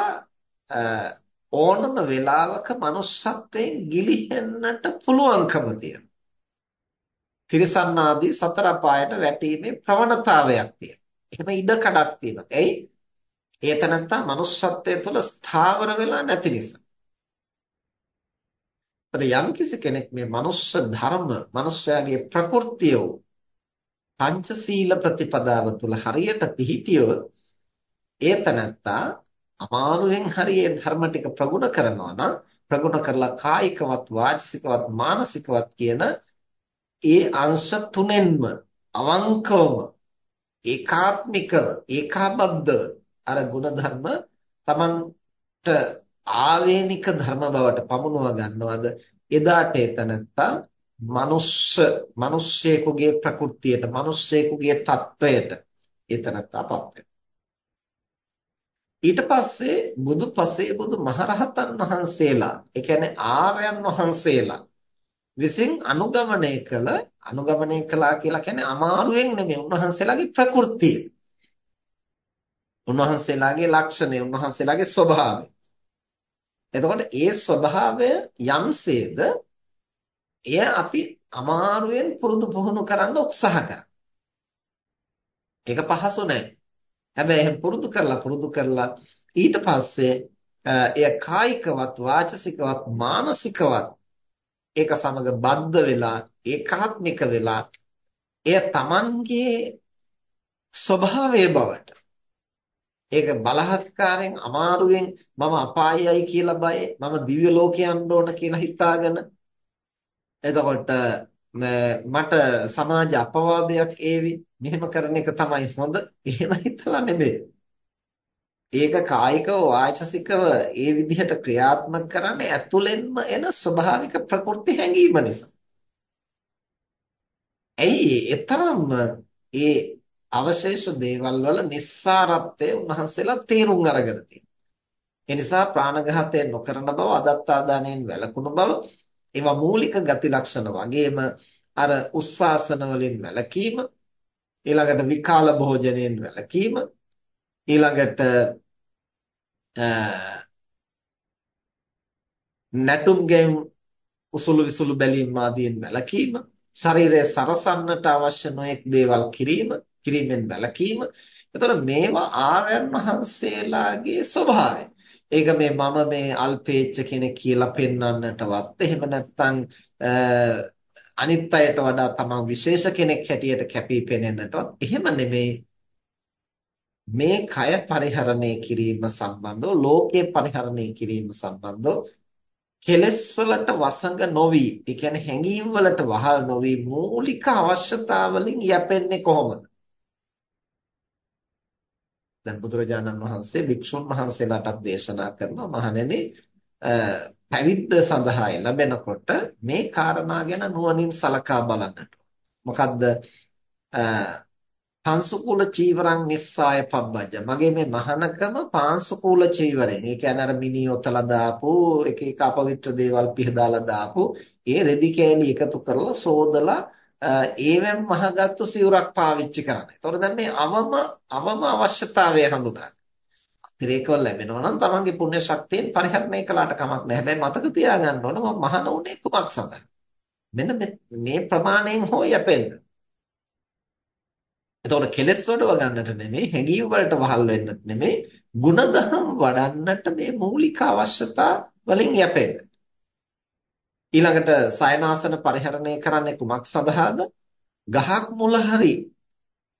ඕනම වෙලාවක manussත්වයෙන් ගිලිහෙන්නට පුළුවන්කම තියෙනවා. තිරසන් ආදී සතර පායට වැටීමේ ප්‍රවණතාවයක් තියෙනවා. එහෙම ඉඩ කඩක් තියෙනවා. එයි ඒ තනත්තා manussත්වයේ තුල ස්ථාවර වෙලා නැති නිසා. යම් කිසි කෙනෙක් මේ මනුස්ස ධර්ම, මනුස්සයාගේ ප්‍රകൃතිය පංචශීල ප්‍රතිපදාව තුල හරියට පිහිටියොත් ඒ තනත්තා අමානුවෙන් හරියේ ධර්ම ටික ප්‍රගුණ කරනවා නම් ප්‍රගුණ කරලා කායිකවත් වාචිකවත් මානසිකවත් කියන ඒ අංශ තුනෙන්ම අවංකවම ඒකාත්මිකව ඒකාබද්ධව අර ಗುಣධර්ම තමන්ට ආවේනික ධර්ම බවට පමුණුව ගන්නවද? එදාට එතනත්තා මනුස්ස මිනිස්සෙකුගේ ප්‍රകൃතියට මිනිස්සෙකුගේ தত্ত্বයට එතනත්තාපත් ඊට පස්සේ බුදු පසේ බුදු මහරහතන් වහන්සේලා ඒ කියන්නේ ආර්යයන් වහන්සේලා විසින් අනුගමනය කළ අනුගමනය කළා කියලා කියන්නේ අමාරුවෙන් නෙමෙයි උන්වහන්සේලාගේ ප්‍රകൃතිය. උන්වහන්සේලාගේ ලක්ෂණය, උන්වහන්සේලාගේ ස්වභාවය. එතකොට ඒ ස්වභාවය යම්සේද එය අපි අමාරුවෙන් පුරුදු පුහුණු කරන්න උත්සාහ කරනවා. ඒක පහසු නෑ. හැබැයි එහෙන් පුරුදු කරලා පුරුදු කරලා ඊට පස්සේ එය කායිකවත් වාචසිකවත් මානසිකවත් ඒක සමග බද්ධ වෙලා ඒකාත්මික වෙලා එය Tamanගේ ස්වභාවයේ බවට. ඒක බලහත්කාරයෙන් අමාරුවෙන් මම අපායයි කියලා බය මම දිව්‍ය ලෝකේ යන්න ඕන කියලා හිතාගෙන. එතකොට මට සමාජ අපවාදයක් ඒවි. මෙහෙම කරන එක තමයි හොඳ. එහෙම හිතලා නෙමෙයි. ඒක කායිකව වාචසිකව ඒ විදිහට ක්‍රියාත්මක කරන්නේ ඇතුළෙන්ම එන ස්වභාවික ප්‍රකෘති හැඟීම නිසා. ඇයි ඒතරම්ම ඒ අවශේෂ දේවල් වල නිස්සාරත්වය උන්වහන්සේලා තේරුම් අරගෙන තියෙනවා. ඒ නිසා ප්‍රාණඝාතය නොකරන බව, අදත්තාදානයෙන් වැළකුණු බව, ඒවා මූලික ගති ලක්ෂණ වගේම අර උස්සාසන වලින් වැළකීම, ඊළඟට විකාල භෝජනයෙන් වැළකීම, ඊළඟට නැටුම් ගේම් උසුළු විසුළු බැලීම් ආදීන් වැළකීම ශරීරය සරසන්නට අවශ්‍ය නොයෙක් දේවල් කිරීම කිරීමෙන් වැළකීම. එතකොට මේවා ආර්යයන් වහන්සේලාගේ ස්වභාවය. ඒක මේ මම මේ අල්පේච්ඡ කෙනෙක් කියලා පෙන්වන්නටවත් එහෙම නැත්නම් අනිත් අයට වඩා තමන් විශේෂ කෙනෙක් හැටියට කැපී පෙනෙන්නටවත් එහෙම නෙමෙයි. මේ කය පරිහරණය කිරීම සම්බන්ධව ලෝකයේ පරිහරණය කිරීම සම්බන්ධව කෙලස් වලට වසඟ නොවි ඒ කියන්නේ හැඟීම් වලට වහල් නොවි මූලික අවශ්‍යතාවලින් යැපෙන්නේ කොහොමද? දැන් බුදුරජාණන් වහන්සේ භික්ෂුන් වහන්සේලාටත් දේශනා කරනවා මහණෙනි පැවිද්ද සඳහා ලැබෙනකොට මේ කාරණා ගැන නුවණින් සලකා බලන්නට. මොකද්ද? පංසුකූල චීවරං නිස්සාය පබ්බජ්ජ මගේ මේ මහානකම පාංශුකූල චීවරෙන් ඒ කියන්නේ අර මිනිඔතලා දාපු එක එක අපවිත්‍ර දේවල් පිහදාලා දාපු ඒ රෙදි කෑලි එකතු කරලා සෝදලා ඒවෙන් මහගත්තු සිවුරක් පාවිච්චි කරන්න. ඒතකොට දැන් මේ අවම අවම අවශ්‍යතාවය හඳුනා අතිරේකව ලැබෙනවා නම් තමන්ගේ පුණ්‍ය ශක්තියෙන් පරිහරණය කළාට කමක් නැහැ. හැබැයි මතක තියාගන්න ඕන මම මහාන උනේ කුමක් සඳහා. මෙන්න මේ ප්‍රමාණයෙන් හෝ යැපෙන්න. එතකොට කෙලස් වඩව ගන්නට නෙමෙයි හැඟීම් වලට වහල් වෙන්නට නෙමෙයි ಗುಣධම් වඩන්නට මේ මූලික අවශ්‍යතා වලින් යැපෙන්න. ඊළඟට සයනාසන පරිහරණය කරන්නේ කුමක් සඳහාද? ගහක් මුල හරි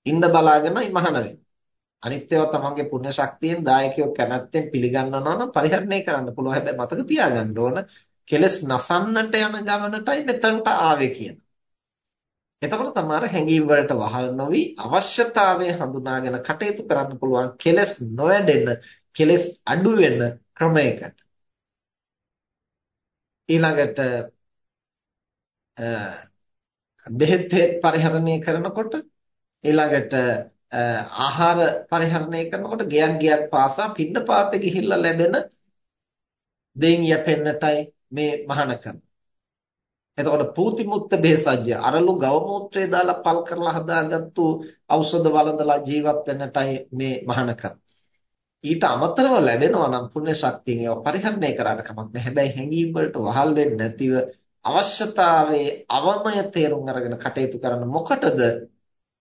ඉන්න බලාගෙනයි මහාන වෙන්නේ. අනිත්‍යව තමන්ගේ පුණ්‍ය ශක්තියෙන් දායකයෝ කැමැත්තෙන් පිළිගන්නවා නම් පරිහරණය කරන්න පුළුවන්. හැබැයි මතක තියාගන්න ඕන කෙලස් නසන්නට යන ගමනටයි මෙතනට ආවේ කියන. එතකොට තමාර හැඟීම් වලට වහල් නොවි අවශ්‍යතාවය හඳුනාගෙන කටයුතු කරන්න පුළුවන් කෙලස් නොවැඩෙන කෙලස් අඩු වෙන ක්‍රමයකට. ඊළඟට බෙහෙත් පරිහරණය කරනකොට ඊළඟට ආහාර පරිහරණය කරනකොට ගයක් ගයක් පාසා පින්නපාතේ ගිහිල්ලා ලැබෙන දෙයින් යැපෙන්නටයි මේ මහානකම එතකොට පූති මුත්ත බේසජ්‍ය අරලු ගව මූත්‍රය දාලා පල් කරලා හදාගත්තු ඖෂධ වළඳලා ජීවත් වෙන්නටයි මේ මහානකම්. ඊට අමතරව ලැබෙනවා නම් පුණ්‍ය ශක්තියෙන් ඒවා පරිහරණය කරාට කමක් නැහැ. හැබැයි හැඟීම් වලට වහල් වෙන්නේ නැතිව අවශ්‍යතාවයේ අවමය තේරුම් අරගෙන කටයුතු කරන මොකටද?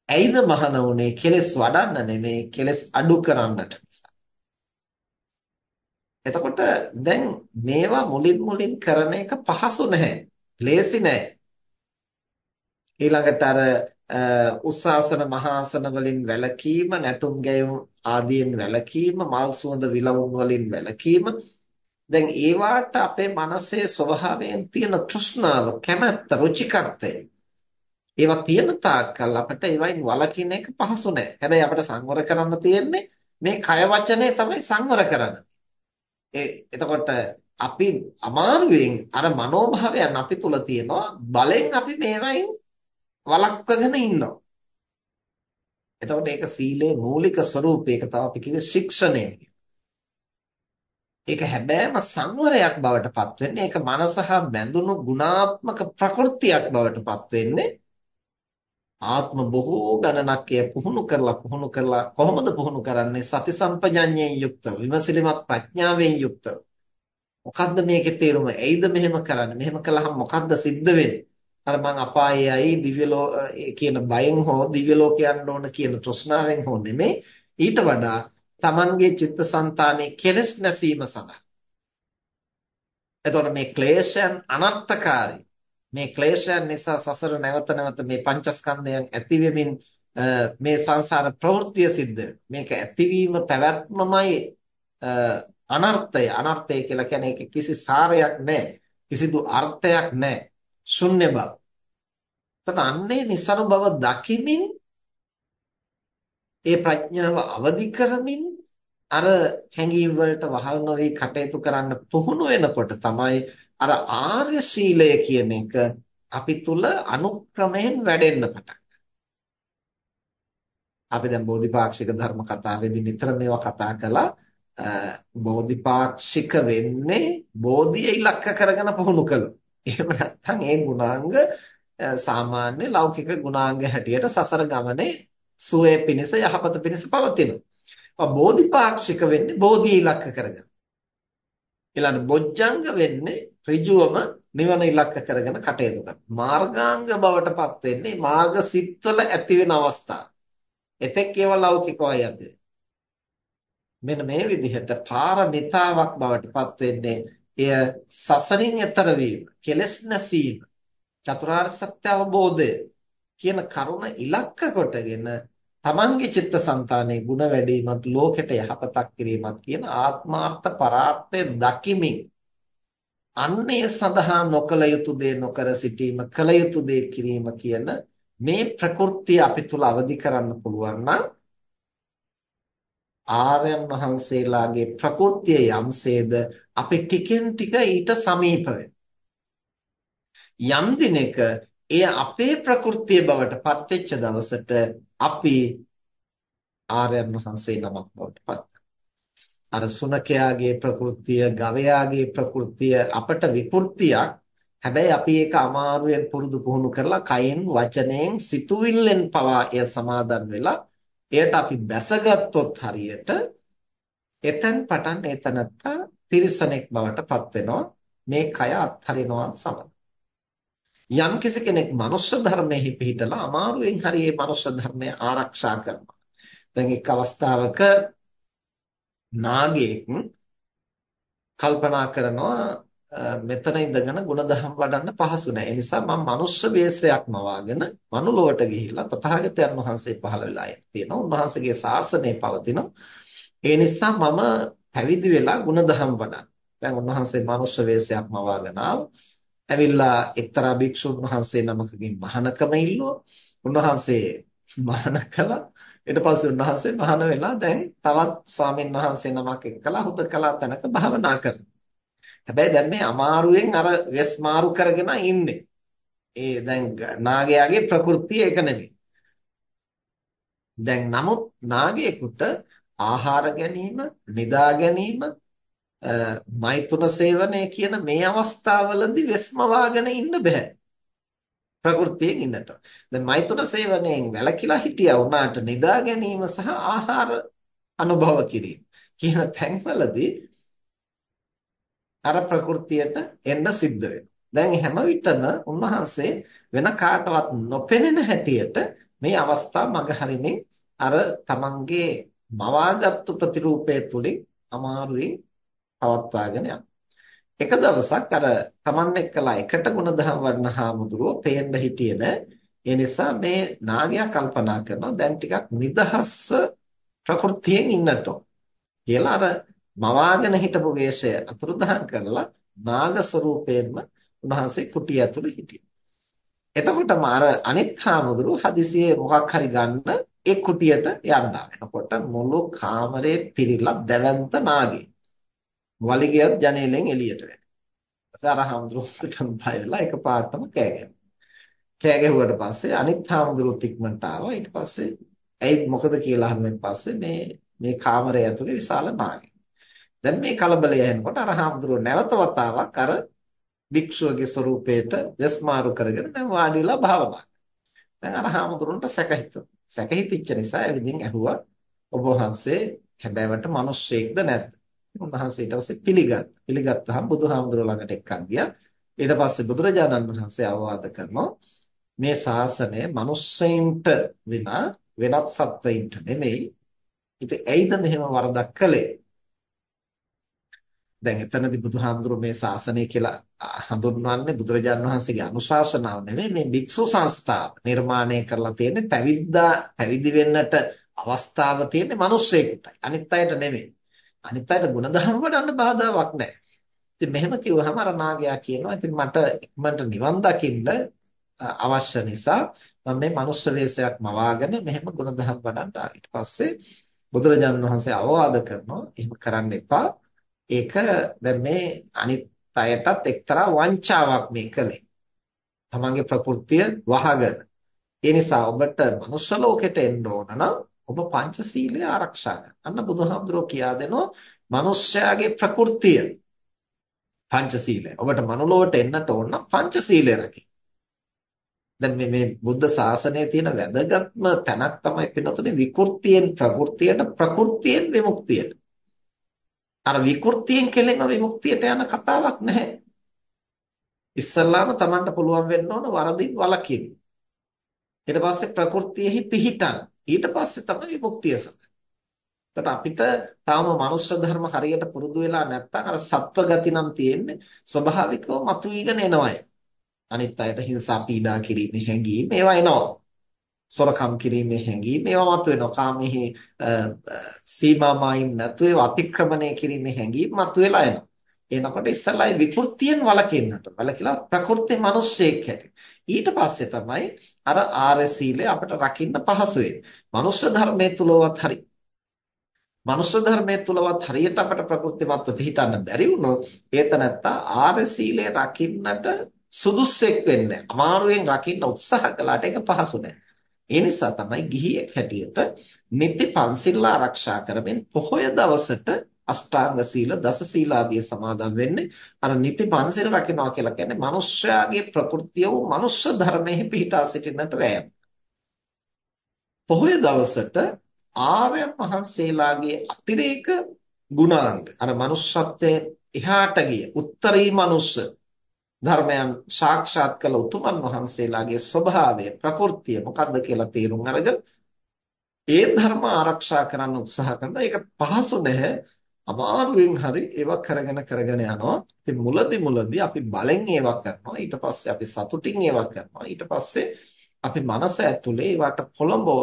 ඇයිද මහණ උනේ කෙලස් වඩන්න නෙමෙයි කෙලස් අඩු කරන්නට නිසා. එතකොට දැන් මේවා මුලින් මුලින් කරන එක පහසු නැහැ. ලේසි නැහැ. ඊළඟට අර උස්සාසන මහාසන වලින් වැළකීම නැටුම් ගැයුම් ආදීන් වැළකීම මල් සුවඳ විලවුන් වලින් වැළකීම. දැන් ඒවාට අපේ මනසේ ස්වභාවයෙන් තියෙන තෘෂ්ණාව කැමැත්ත රුචිකත්වය. ඒවා තියෙන තාක්කල් අපිට ඒවයින් වළකින එක පහසු නෑ. හැබැයි අපිට සංවර කරන්න තියෙන්නේ මේ කය වචනේ තමයි සංවර කරන්න. ඒ එතකොට අපි අමාරුවෙන් අර මනෝභාවයන් අපි තුල තියෙනවා. බලෙන් අපි මේවයින් වළක්වගෙන ඉන්නවා. එතකොට ඒක සීලේ මූලික ස්වરૂපය. ඒක තමයි අපි කිව්වේ ශික්ෂණය ඒක හැබෑම සංවරයක් බවට පත් වෙන්නේ ඒක මනසහ බැඳුණු ගුණාත්මක ප්‍රකෘතියක් බවට පත් වෙන්නේ ආත්ම බොහෝ ගණනක් එය පුහුණු කරලා පුහුණු කරලා කොහොමද පුහුණු කරන්නේ? සති සම්පජඤ්ඤයෙන් යුක්තව විමසිලිමත් ප්‍රඥාවෙන් යුක්තව. මොකද්ද මේකේ තේරුම? ඇයිද මෙහෙම කරන්නේ? මෙහෙම කළාම මොකද්ද සිද්ධ වෙන්නේ? අර මං අපායේයි දිව්‍ය කියන බයෙන් හෝ දිව්‍ය ලෝක යන්න ඕන කියන තෘෂ්ණාවෙන් හෝ නෙමෙයි ඊට වඩා Tamanගේ චිත්තසංතානයේ කෙලස් නැසීම සඳහා. එතකොට මේ ක්ලේශයන් අනර්ථකාරී. මේ ක්ලේශයන් නිසා සසර නැවත නැවත මේ පංචස්කන්ධයන් ඇති වෙමින් මේ සංසාර ප්‍රවෘත්තිය සිද්ධ මේක ඇතිවීම පැවැත්මමයි අනර්ථය අනර්ථය කියලා කියන්නේ ඒක කිසි සාරයක් නැහැ. කිසිදු අර්ථයක් නැහැ. ශුන්‍ය බව. එතන අන්නේ નિසරු බව දකිමින් ඒ ප්‍රඥාව අවදි කරමින් අර හැඟීම් වලට වහල් නොවි කටයුතු කරන්න පුහුණු වෙනකොට තමයි අර ආර්ය ශීලය කියන එක අපි තුල අනුක්‍රමයෙන් වැඩෙන්න පටන් අපි දැන් බෝධිපාක්ෂික ධර්ම කතාවේදී නිතර මේවා කතා කළා. බෝධිපාක්ෂික වෙන්නේ බෝධිය ඉලක්ක කරගෙන පුහුණු කළොත් එහෙම නැත්නම් ඒ ගුණාංග සාමාන්‍ය ලෞකික ගුණාංග හැටියට සසර ගමනේ සුවය පිණිස යහපත පිණිස පවතිනවා. බෝධිපාක්ෂික වෙන්නේ බෝධිය ඉලක්ක කරගෙන. ඊළඟ බොජ්ජංග වෙන්නේ ඍජුවම නිවන ඉලක්ක කරගෙන කටයුතු කරන. මාර්ගාංග බවට පත් වෙන්නේ මාර්ග සිත්වල ඇති වෙන අවස්ථා. එතෙක් ඒවා ලෞකිකවයි ඇති. මෙන්න මේ විදිහට පාරමිතාවක් බවට පත් වෙන්නේ එය සසරින් එතර වීම කෙලස් නැසීම චතුරාර්ය සත්‍ය අවබෝධය කියන කරුණ ඉලක්ක කොටගෙන තමන්ගේ චිත්තසංතානයේ ಗುಣ වැඩිමත් ලෝකෙට යහපතක් කිරීමත් කියන ආත්මාර්ථ පරාර්ථය දකිමින් අන්නේ සඳහා නොකල යුතු දේ නොකර සිටීම කල යුතු දේ කිරීම කියන මේ ප්‍රකෘතිය අපි තුල අවදි කරන්න පුළුවන් නම් ආර්යයන් වහන්සේලාගේ ප්‍රකෘතිය යම්සේද අපි ටිකෙන් ටික ඊට සමීප යම් දිනක එය අපේ ප්‍රകൃතිය බවට පත්වෙච්ච දවසට අපි ආර්යයන් වහන්සේ නමක් බවට පත් අර සුනකයාගේ ප්‍රകൃතිය, ගවයාගේ ප්‍රകൃතිය අපට විකෘතියක්. හැබැයි අපි ඒක අමාරුවෙන් පුරුදු පුහුණු කරලා කයෙන්, වචනයෙන්, සිතුවිල්ලෙන් පවා එය සමාදන් වෙලා එයට අපි බැසගත්තොත් හරියට එතෙන් පටන් එතනත්තා තිරිසනෙක් බවට පත් වෙනවා. මේ කය අත්හරිනවා සමග? යම් කෙනෙක් මනුෂ්‍ය ධර්මයේ පිහිටලා අමාරුවෙන් හරි මේ මනුෂ්‍ය ධර්මය ආරක්ෂා කරනවා. දැන් එක් අවස්ථාවක නාගයෙක් කල්පනා කරනවා මෙතන ඉඳගෙන ಗುಣධම් වඩන්න පහසු නෑ. ඒ නිසා මම මනුෂ්‍ය වෙස්යක්ම වාගෙන මනුලොවට ගිහිල්ලා තථාගතයන් වහන්සේ පහළ වෙලා තියෙනවා. උන්වහන්සේගේ ශාසනය පවතිනවා. ඒ නිසා මම පැවිදි වෙලා ಗುಣධම් වඩන්න. දැන් උන්වහන්සේ මනුෂ්‍ය වෙස්යක්ම වාගෙන ඇවිල්ලා එක්තරා භික්ෂුන් වහන්සේ නමකගෙන් මහානකම ඉල්ලුවා. උන්වහන්සේ මහාන කළා. ඊට පස්සේ උන්වහන්සේ මහාන වෙලා දැන් තවත් ස්වාමීන් වහන්සේ නමක් එක්කලා හුදකලා තැනක භාවනා කරනවා. හැබැයි දැන් මේ අමාරුවෙන් අර වෙස් මාරු කරගෙන ඉන්නේ. ඒ දැන් නාගයාගේ ප්‍රകൃතිය එක නෙමෙයි. දැන් නමුත් නාගයෙකුට ආහාර ගැනීම, නිදා ගැනීම, මෛතුන සේවනය කියන මේ අවස්ථාවවලදී වෙස්ම වාගෙන ඉන්න බෑ. ප්‍රകൃතියෙන් ඉන්නට. දැන් මෛතුන සේවනයෙන් වැළකීලා හිටියා වුණාට නිදා ගැනීම සහ ආහාර අනුභව කිරීම කියන තැන්වලදී අර ප්‍රകൃතියට එන්න සිද්ධ වෙනවා. දැන් හැම විටම උන්වහන්සේ වෙන කාටවත් නොපෙනෙන හැටියට මේ අවස්ථාව මගහරින්නේ අර තමන්ගේ මවාගත්තු ප්‍රතිරූපය තුලින් අමාරුවෙන් පවත්වාගෙන යනවා. එක දවසක් අර Taman එක්කලා එකට ගුණධම් වඩන හාමුදුරුවෝ පේන්න හිටියේ නෑ. ඒ නිසා මේ නාගයා කල්පනා කරනවා දැන් ටිකක් නිදහස් ප්‍රകൃතියෙන් ඉන්නට කියලා අර මවාගෙන හිටපු වේශය අතුරුදහන් කරලා නාග ස්වරූපයෙන්ම උන්වහන්සේ කුටිය ඇතුළේ හිටියා. එතකොටම අර අනිත් හාමුදුරුවෝ හදිසියේ මොකක් හරි ගන්න ඒ කුටියට යන්න එනකොට මුළු කාමරේ පිරීලා දැවැන්ත නාගේ. වලිගයත් ජනේලෙන් එළියට වැටෙනවා. අර හාමුදුරුවෝට බයලා එකපාරටම කෑ ගැහුවා. කෑ ගැහුවට පස්සේ අනිත් හාමුදුරුවෝ ඉක්මනට ආවා. ඊට පස්සේ ඇයි මොකද කියලා අහුවෙන් පස්සේ මේ මේ කාමරය ඇතුලේ විශාල නාගයෙක්. දැන් මේ කලබලය එනකොට අර හාමුදුරුවෝ නැවත වතාවක් අර භික්ෂුවගේ ස්වරූපයට වෙස්මාරු කරගෙන දැන් වාඩි වෙලා භාවනා දැන් අර හාමුදුරන්ට සැකහිතුණා. සැකහිතිච්ච නිසා එවිදින් ඇහුවා ඔබ වහන්සේ හැබෑවට මිනිස්සෙක්ද නැද්ද? උන්වහන්සේ ඊට පස්සේ පිළිගත්තා. පිළිගත්තාම බුදුහාමුදුරුවෝ ළඟට එක්කන් ගියා. ඊට පස්සේ බුදුරජාණන් වහන්සේ අවවාද කරනවා මේ ශාසනය මිනිස්සෙයින්ට විනා වෙනත් සත්වයින්ට නෙමෙයි. ඉතින් ඇයිද මෙහෙම වරදක් කළේ? දැන් එතනදී බුදුහාමුදුරුවෝ මේ ශාසනය කියලා හඳුන්වන්නේ බුදුරජාන් වහන්සේගේ අනුශාසනාව නෙවෙයි මේ භික්ෂු සංස්ථාව නිර්මාණය කරලා තියෙන්නේ පැවිද්දා පැවිදි වෙන්නට අවස්ථාව තියෙන්නේ මිනිස්සෙකුටයි. අනිත් අයට නෙවෙයි අනිත් අයට ಗುಣධර්ම වඩන්න බාධාවක් නැහැ. ඉතින් මෙහෙම කිව්වහම අර නාගයා කියනවා ඉතින් මට ඉක්මනට නිවන් දකින්න අවශ්‍ය නිසා මම මේ මනුස්ස වෙස්යක් මවාගෙන මෙහෙම ಗುಣධර්ම වඩන්න ඊට පස්සේ බුදුරජාන් වහන්සේ අවවාද කරනවා එහෙම කරන්න එපා. ඒක දැන් මේ අනිත් අයටත් එක්තරා වංචාවක් මේ කළේ. තමන්ගේ ප්‍රകൃතිය වහගෙන. ඒ නිසා ඔබට මනුෂ්‍ය ලෝකෙට එන්න ඕන නම් ඔබ පංචශීලය ආරක්ෂා කරන්න. අන්න බුදුහාමුදුරෝ කියා දෙනවා මනුෂ්‍යයාගේ ප්‍රകൃතිය පංචශීලය. ඔබට මනුලොවට එන්නට ඕන නම් පංචශීලය රකින්න. දැන් මේ මේ බුද්ධ ශාසනයේ තියෙන වැදගත්ම තැනක් තමයි පින්නතුනේ විකෘතියෙන් ප්‍රകൃතියට ප්‍රകൃතියෙන් විමුක්තියට. අර විකෘතියෙන් කෙලෙන විමුක්තියට යන කතාවක් නැහැ. ඉස්සල්ලාම Tamanට පුළුවන් වෙන්න ඕන වරදින් වළකින්න. ඊට පස්සේ ප්‍රകൃතියෙහි පිහිටන්. ඊට පස්සේ තමයි විමුක්තිය සඳහන්. එතකොට අපිට තාම මනුෂ්‍ය ධර්ම හරියට පුරුදු වෙලා නැත්නම් අර සත්ව ගති නම් තියෙන්නේ ස්වභාවිකව මතුවීගෙන එනවායි. අනිත් අයට හිංසා පීඩා කිරීමේ හැඟීම් ඒවා එනවා. සොරකම් කිරීමේ හැඟීම ඒවා මතුවෙනවා. කාමෙහි සීමාමායින් නැතුව ඒවා අතික්‍රමණය කිරීමේ හැඟීම් මතුවලා එනවා. එනකොට ඉස්සල්ලා ඒ විකෘතියෙන් වළකින්නට වළකිලා ප්‍රකෘති මිනිස්සෙක් හැටි. ඊට පස්සේ තමයි අර ආර්ය සීලය අපිට රකින්න පහසු වෙන්නේ. මනුෂ්‍ය ධර්මයේ තුලවත් හරි. මනුෂ්‍ය ධර්මයේ තුලවත් හරියට අපිට ප්‍රകൃතිමත්ව පිළිටන්න බැරි වුණොත් ඒතනත්තා ආර්ය සීලය රකින්නට සුදුස්සෙක් වෙන්නේ. අමාරුවෙන් රකින්න උත්සාහ කළාට ඒක පහසු නෑ. ඒ නිසා තමයි ගිහියෙක් හැටියට නිත්‍ය පන්සිල් ආරක්ෂා කරමින් පොහොය දවසට අෂ්ටාංග සීල දස සීල ආදී සමාදන් වෙන්නේ අර නිත්‍ය පන්සිල් රකින්නවා කියලා කියන්නේ මිනිස්යාගේ ප්‍රകൃතිය වූ මනුෂ්‍ය ධර්මයේ පිහිටා සිටින්නට වෑයම්. පොහොය දවසට ආර්යයන් වහන්සේලාගේ අතිරේක ගුණාංග අර මනුෂ්‍යත්වයේ එහාට ගිය උත්තරී මනුෂ්‍ය ධර්මයන් සාක්ෂාත් කළ උතුමන් වහන්සේලාගේ ස්වභාවය ප්‍රകൃතිය මොකක්ද කියලා තේරුම් අරගෙන ඒ ධර්ම ආරක්ෂා කරන්න උත්සාහ කරනවා. ඒක පහසු නැහැ. අමාරුවෙන් හරි ඒවා කරගෙන කරගෙන යනවා. ඉතින් මුලදි මුලදි අපි බලෙන් ඒවා කරනවා. ඊට පස්සේ අපි සතුටින් ඒවා කරනවා. ඊට පස්සේ අපි මනස ඇතුලේ ඒවට පොළඹෝ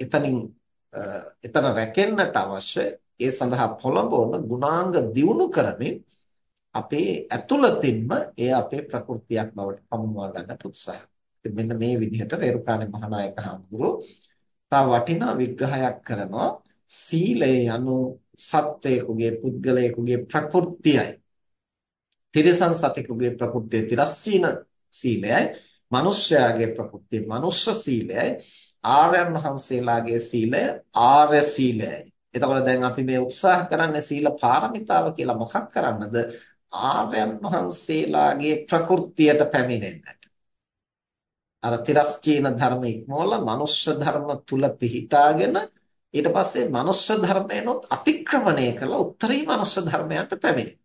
එතනින් එතන රැකෙන්නට අවශ්‍ය ඒ සඳහා පොළඹවන ගුණාංග දියුණු කරමින් අපේ ඇතුළතින්ම ඒ අපේ ප්‍රകൃතියක් බවට පමුණවා ගන්නට උත්සාහ කරනවා. මෙන්න මේ විදිහට රේරුකාණේ මහානායක හඳුරෝ තා වටිනා විග්‍රහයක් කරනවා සීලය යනු සත්වයෙකුගේ පුද්ගලයෙකුගේ ප්‍රകൃතියයි. තිරසන් සතෙකුගේ ප්‍රകൃතිය තිරස්චීන සීලයයි. මිනිස්යාගේ ප්‍රകൃතිය මනුෂ්‍ය සීලයයි. ආර්යයන් වහන්සේලාගේ සීලය ආර්ය සීලයයි. එතකොට දැන් අපි මේ උත්සාහ කරන්නේ සීල පාරමිතාව කියලා මොකක් කරන්නද? ආර්යයන් වහන්සේලාගේ ප්‍රകൃතියට පැමිණෙන්නට. අර තිරස්චීන ධර්ම ඉක්මවලා මනුෂ්‍ය ධර්ම තුල පිහිටාගෙන ඊට පස්සේ මනුෂ්‍ය ධර්මයනොත් අතික්‍රමණය කළා උත්තරී මනුෂ්‍ය ධර්මයන්ට පැමිණෙන.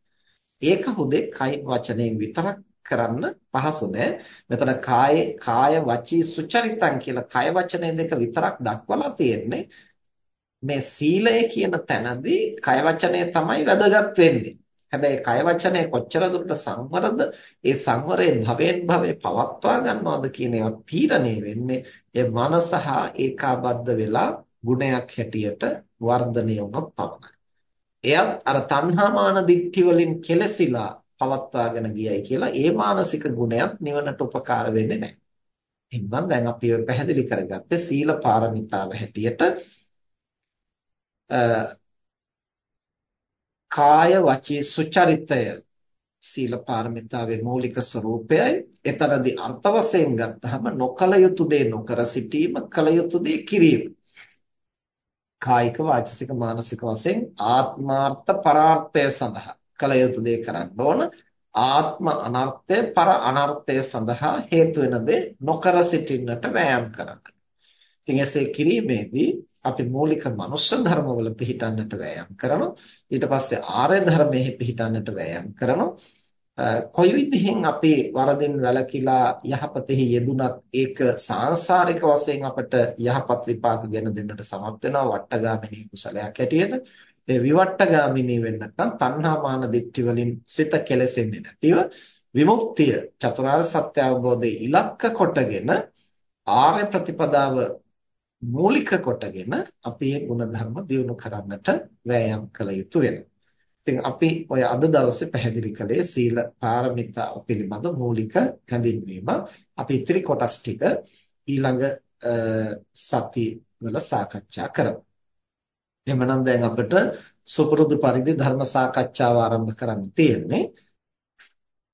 ඒක හුදේ කයින් වචනයෙන් විතරක් කරන්න පහසු නෑ. මෙතන කාය කාය වචී සුචරිතං කියලා කය වචනේ දෙක විතරක් දක්වලා තියෙන්නේ. මේ සීලය කියන තැනදී කය වචනේ තමයි වැදගත් වෙන්නේ. හැබැයි කය වචනය කොච්චර දුරට සංවරද ඒ සංවරයෙන් භවෙන් භවේ පවත්වා ගන්නවද කියන ඒවා තීරණය වෙන්නේ ඒ මනස හා ඒකාබද්ධ වෙලා ගුණයක් හැටියට වර්ධනය වුණොත් පමණයි. එයත් අර තණ්හාමාන දික්ටි වලින් කෙලසිලා පවත්වාගෙන ගියයි කියලා ඒ මානසික ගුණයක් නිවනට උපකාර වෙන්නේ නැහැ. එහෙනම් දැන් අපි ඔය පැහැදිලි කරගත්තේ සීල පාරමිතාව හැටියට කාය වචී සුචරිතය සීල පාරමිතාවේ මූලික ස්වરૂපයයි එතරම්දි අර්ථ වශයෙන් ගත්තහම නොකල යුතු දේ නොකර සිටීම කල යුතු දේ කිරීම. කායික වාචසික මානසික වශයෙන් ආත්මාර්ථ පරාර්ථය සඳහා කල යුතු දේ කරන්න ඕන. ආත්ම අනර්ථය පර අනර්ථය සඳහා හේතු වෙන දේ නොකර සිටින්නට වෑයම් කරන්න. ඉතින් එසේ කිරීමේදී අපි මූලික මනුෂ්‍ය ධර්මවල පිහිටන්නට වෑයම් කරනවා. ඊට පස්සේ ආර්ය ධර්මයේ පිහිටන්නට වෑයම් කරනවා. කොයි විදිහෙන් අපි වරදින් වැළකීලා යහපතෙහි යෙදුනත් ඒක සාංශාරික වශයෙන් අපට යහපත් විපාක ගෙන දෙන්නට සමත් වෙනවා වට්ටගාමිනී කුසලයක් හැටියට ඒ විවට්ටගාමිනී වෙන්නත් නම් තණ්හා මාන දිට්ඨි වලින් සිත කෙලෙසෙන්නේ නැතිව විමුක්තිය චතුරාර්ය සත්‍ය අවබෝධයේ ඉලක්ක කොටගෙන ආර්ය ප්‍රතිපදාව මූලික කොටගෙන අපි මේ ගුණධර්ම දියුණු කරන්නට වෑයම් කළ යුතු වෙනවා. ඉතින් අපි ඔය අද දවසේ පැහැදිලි කළේ සීල පාරමිතා පිළිබඳ මූලික හැඳින්වීම. අපි ඉතිරි කොටස් ටික ඊළඟ සති වල සාකච්ඡා කරමු. එhmenan දැන් අපිට සුපුරුදු පරිදි ධර්ම සාකච්ඡාව ආරම්භ කරන්න තියෙන්නේ.